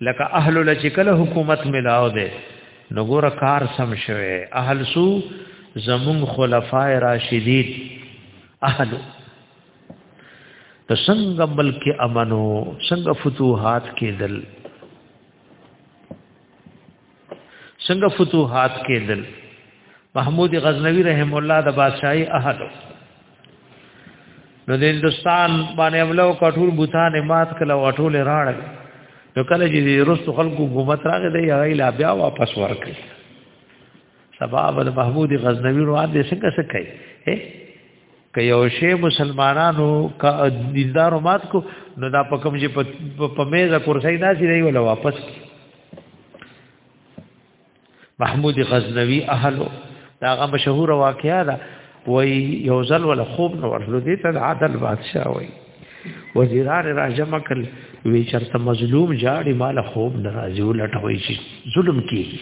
S1: لکه اهل لچکل حکومت ملاو دے نو ګور کار سم شوه اهل سو زمون خلفای راشدین اهل ته څنګه ملک امنو څنګه فتوحات کېدل څنګه فتوحات کېدل محمود غزنوی رحم الله د بادشاہي احد نو د هندستان باندې املو کټور بوتان مات کله وټول راړل نو کله چې رستو خلکو حکومت راغی دی هغه لا بیا واپس ورکړي سبب د محمود غزنوی روان دي څنګه څه کوي که یو شی مسلمانانو کا دیندارو مات کو نو دا په کوم چې په میزه کرسي ناشې دی ولا واپس کی محمود غزنوی اهلو داغه مشهور واقعا ده وای یو ځل ول خوب نو ورلو دي ته عادل بادشاہ وای وزیران را جمع کړ وی چرته مظلوم جاړي مال خوب ناراضي ولټوي شي ظلم کیږي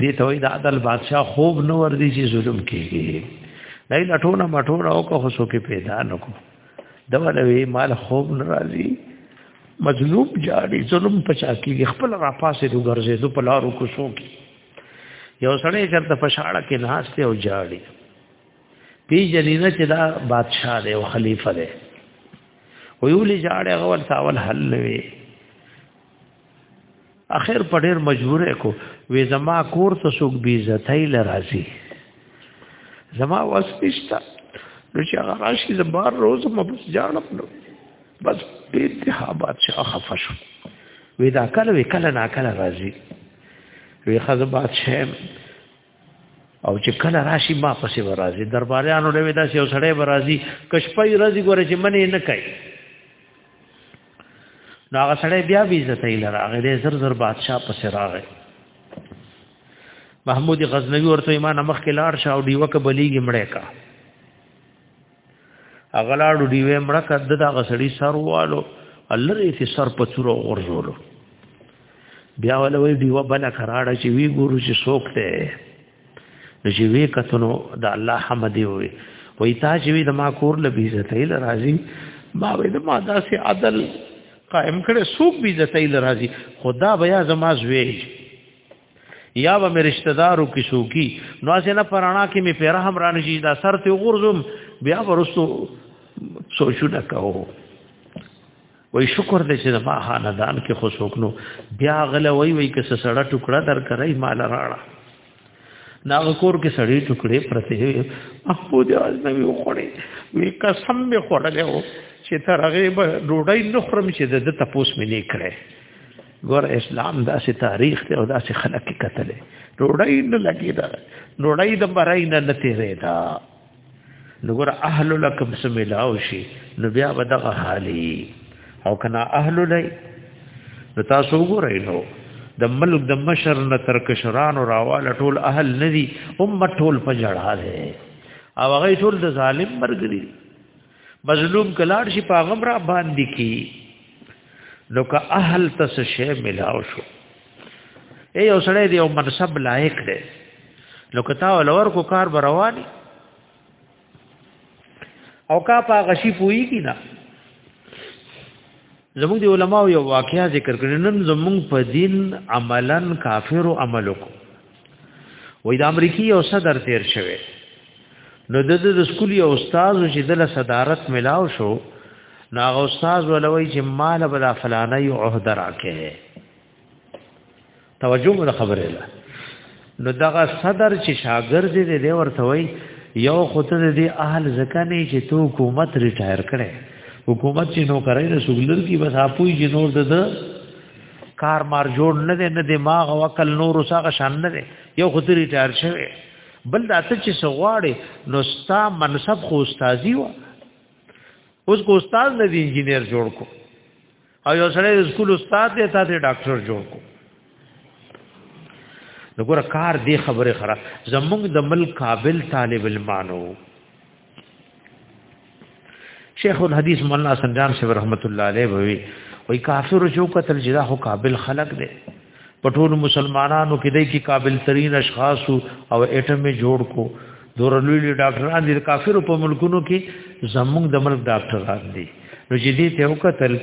S1: دې ته وای د عادل بادشاہ خوب نو ور دي چې ظلم کیږي دای لټونه مټونه او کو سو کې پیدا نکو دا ولوي مال خوب ناراضي مظلوم جاړي ظلم پچا کیږي خپل را پاسې دو ګرځې دو پلارو کو شو کی یو سړی چرته پښاړه کې ناشته او جاړي پی جنینه چې دا بادشاہ دی او خلیفہ دی ویولې جاړي غول تاول حل وي اخر په ډیر مجبور کو وې زما کور ته سوق بي عزتای لرازي زما واسطشتا نو چې هغه راشي زبار روز ما بس جانم نو بس په انتخابات شاه خفش وې دا کله وې کله نا کله راځي وې خزه بادشاہ او چې کله راشي ما پسې ورازي درباریانو له ودا سي او سړی ورازي کشپي رازي ګوره چې منې نه کوي نو هغه سړی بیا بي عزت یې لره هغه دې زر زر بادشاہ پسې راغی محمود غزنوی ورته ایمان مخ کې لاړ شاو دیوکه بلیګ مړې کا اغلاړو دیوې مړکه د دغه سړي سر والو الله یې چې سر په چورو ورزولو بیا ولوي دیو بل کراړه چې وی ګورو چې څوک ته چې وی کتنو د الله حمد وي وې تا چې وی د ما کور له بي عزت ال راضي ما وې د ما داسې عدل قائم کړي څوک بي عزت ال راضي خدا بیا زما زوی یا به مې رشتہ دارو کې شوکی نو اسې نه پرانا کې مې پیره هم رانه شي دا سر ته غورځم بیا ورسو سوچو نه کاو وای شکر دې چې ما خاندان کې خو شوکنو بیا غل وای وای کې سړه ټوکړه در کرای مال راړه ناغ کور کې سړی ټوکړې پرته اپو دې از نه وی خوړې وی قسم به خوړلې و چې تر هغه به ډوډۍ نخرم چې د تپوس مې نه کړې ګور اسلام داسې تاریخ دی او داسې خلک کې قتل دی ډوړی نه لګی دا ډوړی د برای نه نه تیرې دا نګور اهل لکم سملاو شي نو بیا بدغه حالي او کنا اهل لای نو تاسو وګورئ نو د ملک د مشر نه تر کشران او راواله ټول اهل ندي امه ټول په جړه ده او هغه ټول د ظالم مرګ دي مظلوم کلاړ شي په غم را باندې کی نو که اهل تس شی ملاو شو اے یو سړی دی او منصب لایق دی نو که تا ولور کو کار بروانی او کا پا غشی پوئی کی نا زموږ دی علماء یو واقعیا ذکر کړي نن زموږ په دین عملا کافر او عمل کو وې د امریکای یو صدر تیر شوی نو د د سکول یو استاد چې د صدارت ملاو شو نو هغه استاد ولوي چې مال بلا فلانه یو عہده راکې توجه مو خبره ده نو دغه صدر چې شاګرد دې دی ورته وای یو خود دې اهل زکانه چې تو حکومت ریټایر کړي حکومت چې نو کوي نو سګلر کی بس اپوی چې نور ده کار مار جوړ نه دی نه دماغ او عقل نور وسغه شان نه دی یو خود ریټایر شوی بل دا ته چې سغواړي نو ستا منصب خو استادي و اوس کو استاد نه دی انجینر جوړ کو او یو سره د سکول استاد دی تاسو ډاکټر جوړ کو نګور کار دی خبره خره زمونږ د ملک قابل طالب المانو شیخ الحدیث مولانا سنجان شیخ رحمت الله علیه وی وی کافر جو قتل جدا هو قابل خلق دی په ټول مسلمانانو کې دای کی قابل ترین اشخاص او اټم جوړ کو دورلوی ډاکټران دي کافر په ملکونو کې زمونږ د ملک ډاکټران دي نو چې دې ته وکتل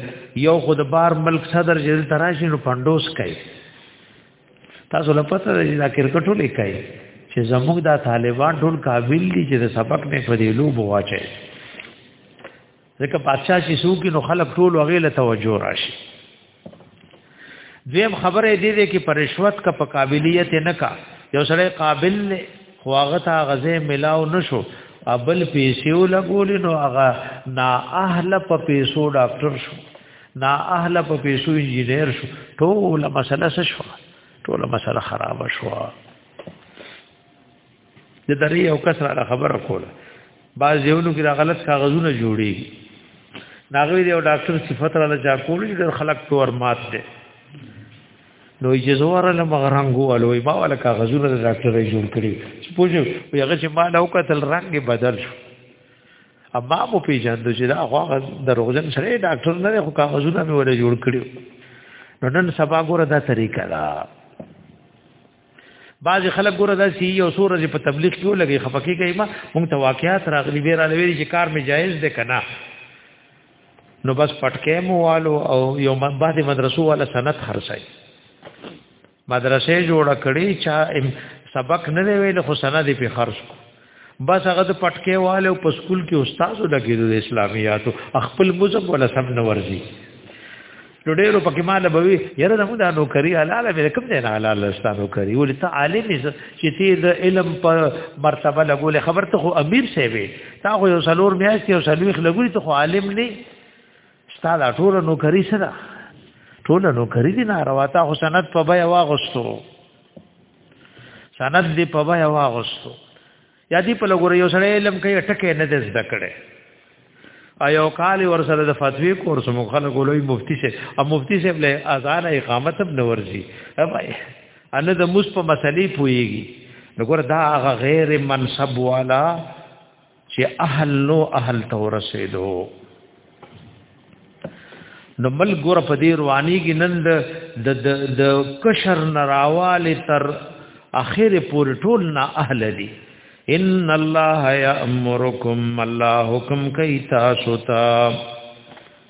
S1: یو خود بار ملک صدر جیل تراشي نو پندوس کوي تاسو له پته دی دا کرکټو لیکای چې زموږ دا طالبان ټول قابل دي چې د سبق نه فدیلو بواچي ځکه پادشاه چې څوک نو خلک ټول هغه له توجه راشي دویم خبره دې دې کې پرشوت کا په قابلیت نه کا یو سره قابل نه خو هغه ته غزه ملاو نشو ابل پیسو لګول نو هغه نا اهل په پیسو ډاکټر شو نا اهل په پیسو انجینر شو ټول مسله شو ټول مسله خراب شو د درې یو کس را خبره کوله بعض یونو کې دا غلط کاغذونه جوړي ناغوی دی او ډاکټر صفات را لچا کولی د خلک تور مات دي نو جزوار له مغرنګو الوی ما ولا کاغذونه د ډاکټر جوړ کړی چې پوښ یو هغه چې ما نو کتل رنگ بدل شو اما مو پیژاندو چې دا هغه دروغجن سره ډاکټر نه خو کاغذونه مې ولا جوړ کړی نو نن سبا ګوره دا طریقه ده بعض خلک ګوره دا سی یو سور چې په تبلیغ کې لګي خفقي کوي ما مونږ ته واقعیات راغلي به را لوي چې کار می جایز ده کنه نو بس پټکې مو والو او یو بعد مدرسو والا سند خرڅای مدرسې جوړ کړي چا سبق نه ویل خو سند په خرڅ کو بس هغه د پټکې والے او په سکول کې استادو لګیدو د اسلامیاتو خپل مزم ولا سم نه ورزي نو ډیرو پکې مال بوي یره زموږ د نوکری حلاله به کوم دی نه حلاله ستانو کری ولې ته عالم چې تی د علم پر مرتبه لګولې خبر ته خو امیر سی وي تا خو یو سلور میاشتې او سلويخ لګولې ته خو عالم نه ستاله ټول نوکری سره ټول نوکری دي نه رواته حسنت په بیا واغستو سند دی په وای واغستو یا دی په لګور یو سره علم کوي ټکه نه دز دکړي ایو کال ور سره د فتوی کورس مو خلک ولوي مفتی شه او مفتی شه له اذان اقامت به نورځي بھائی ان د مس په مسلې پويږي نګور دا هغه غیر منصب والا چې اهل نو اهل ته ورسېدو نو مل ګور په دې رواني کې نن د د کشر نراواله تر اخر پور ټول نه اهل دي ان الله یامرکم الله حکم کوي تاسو ته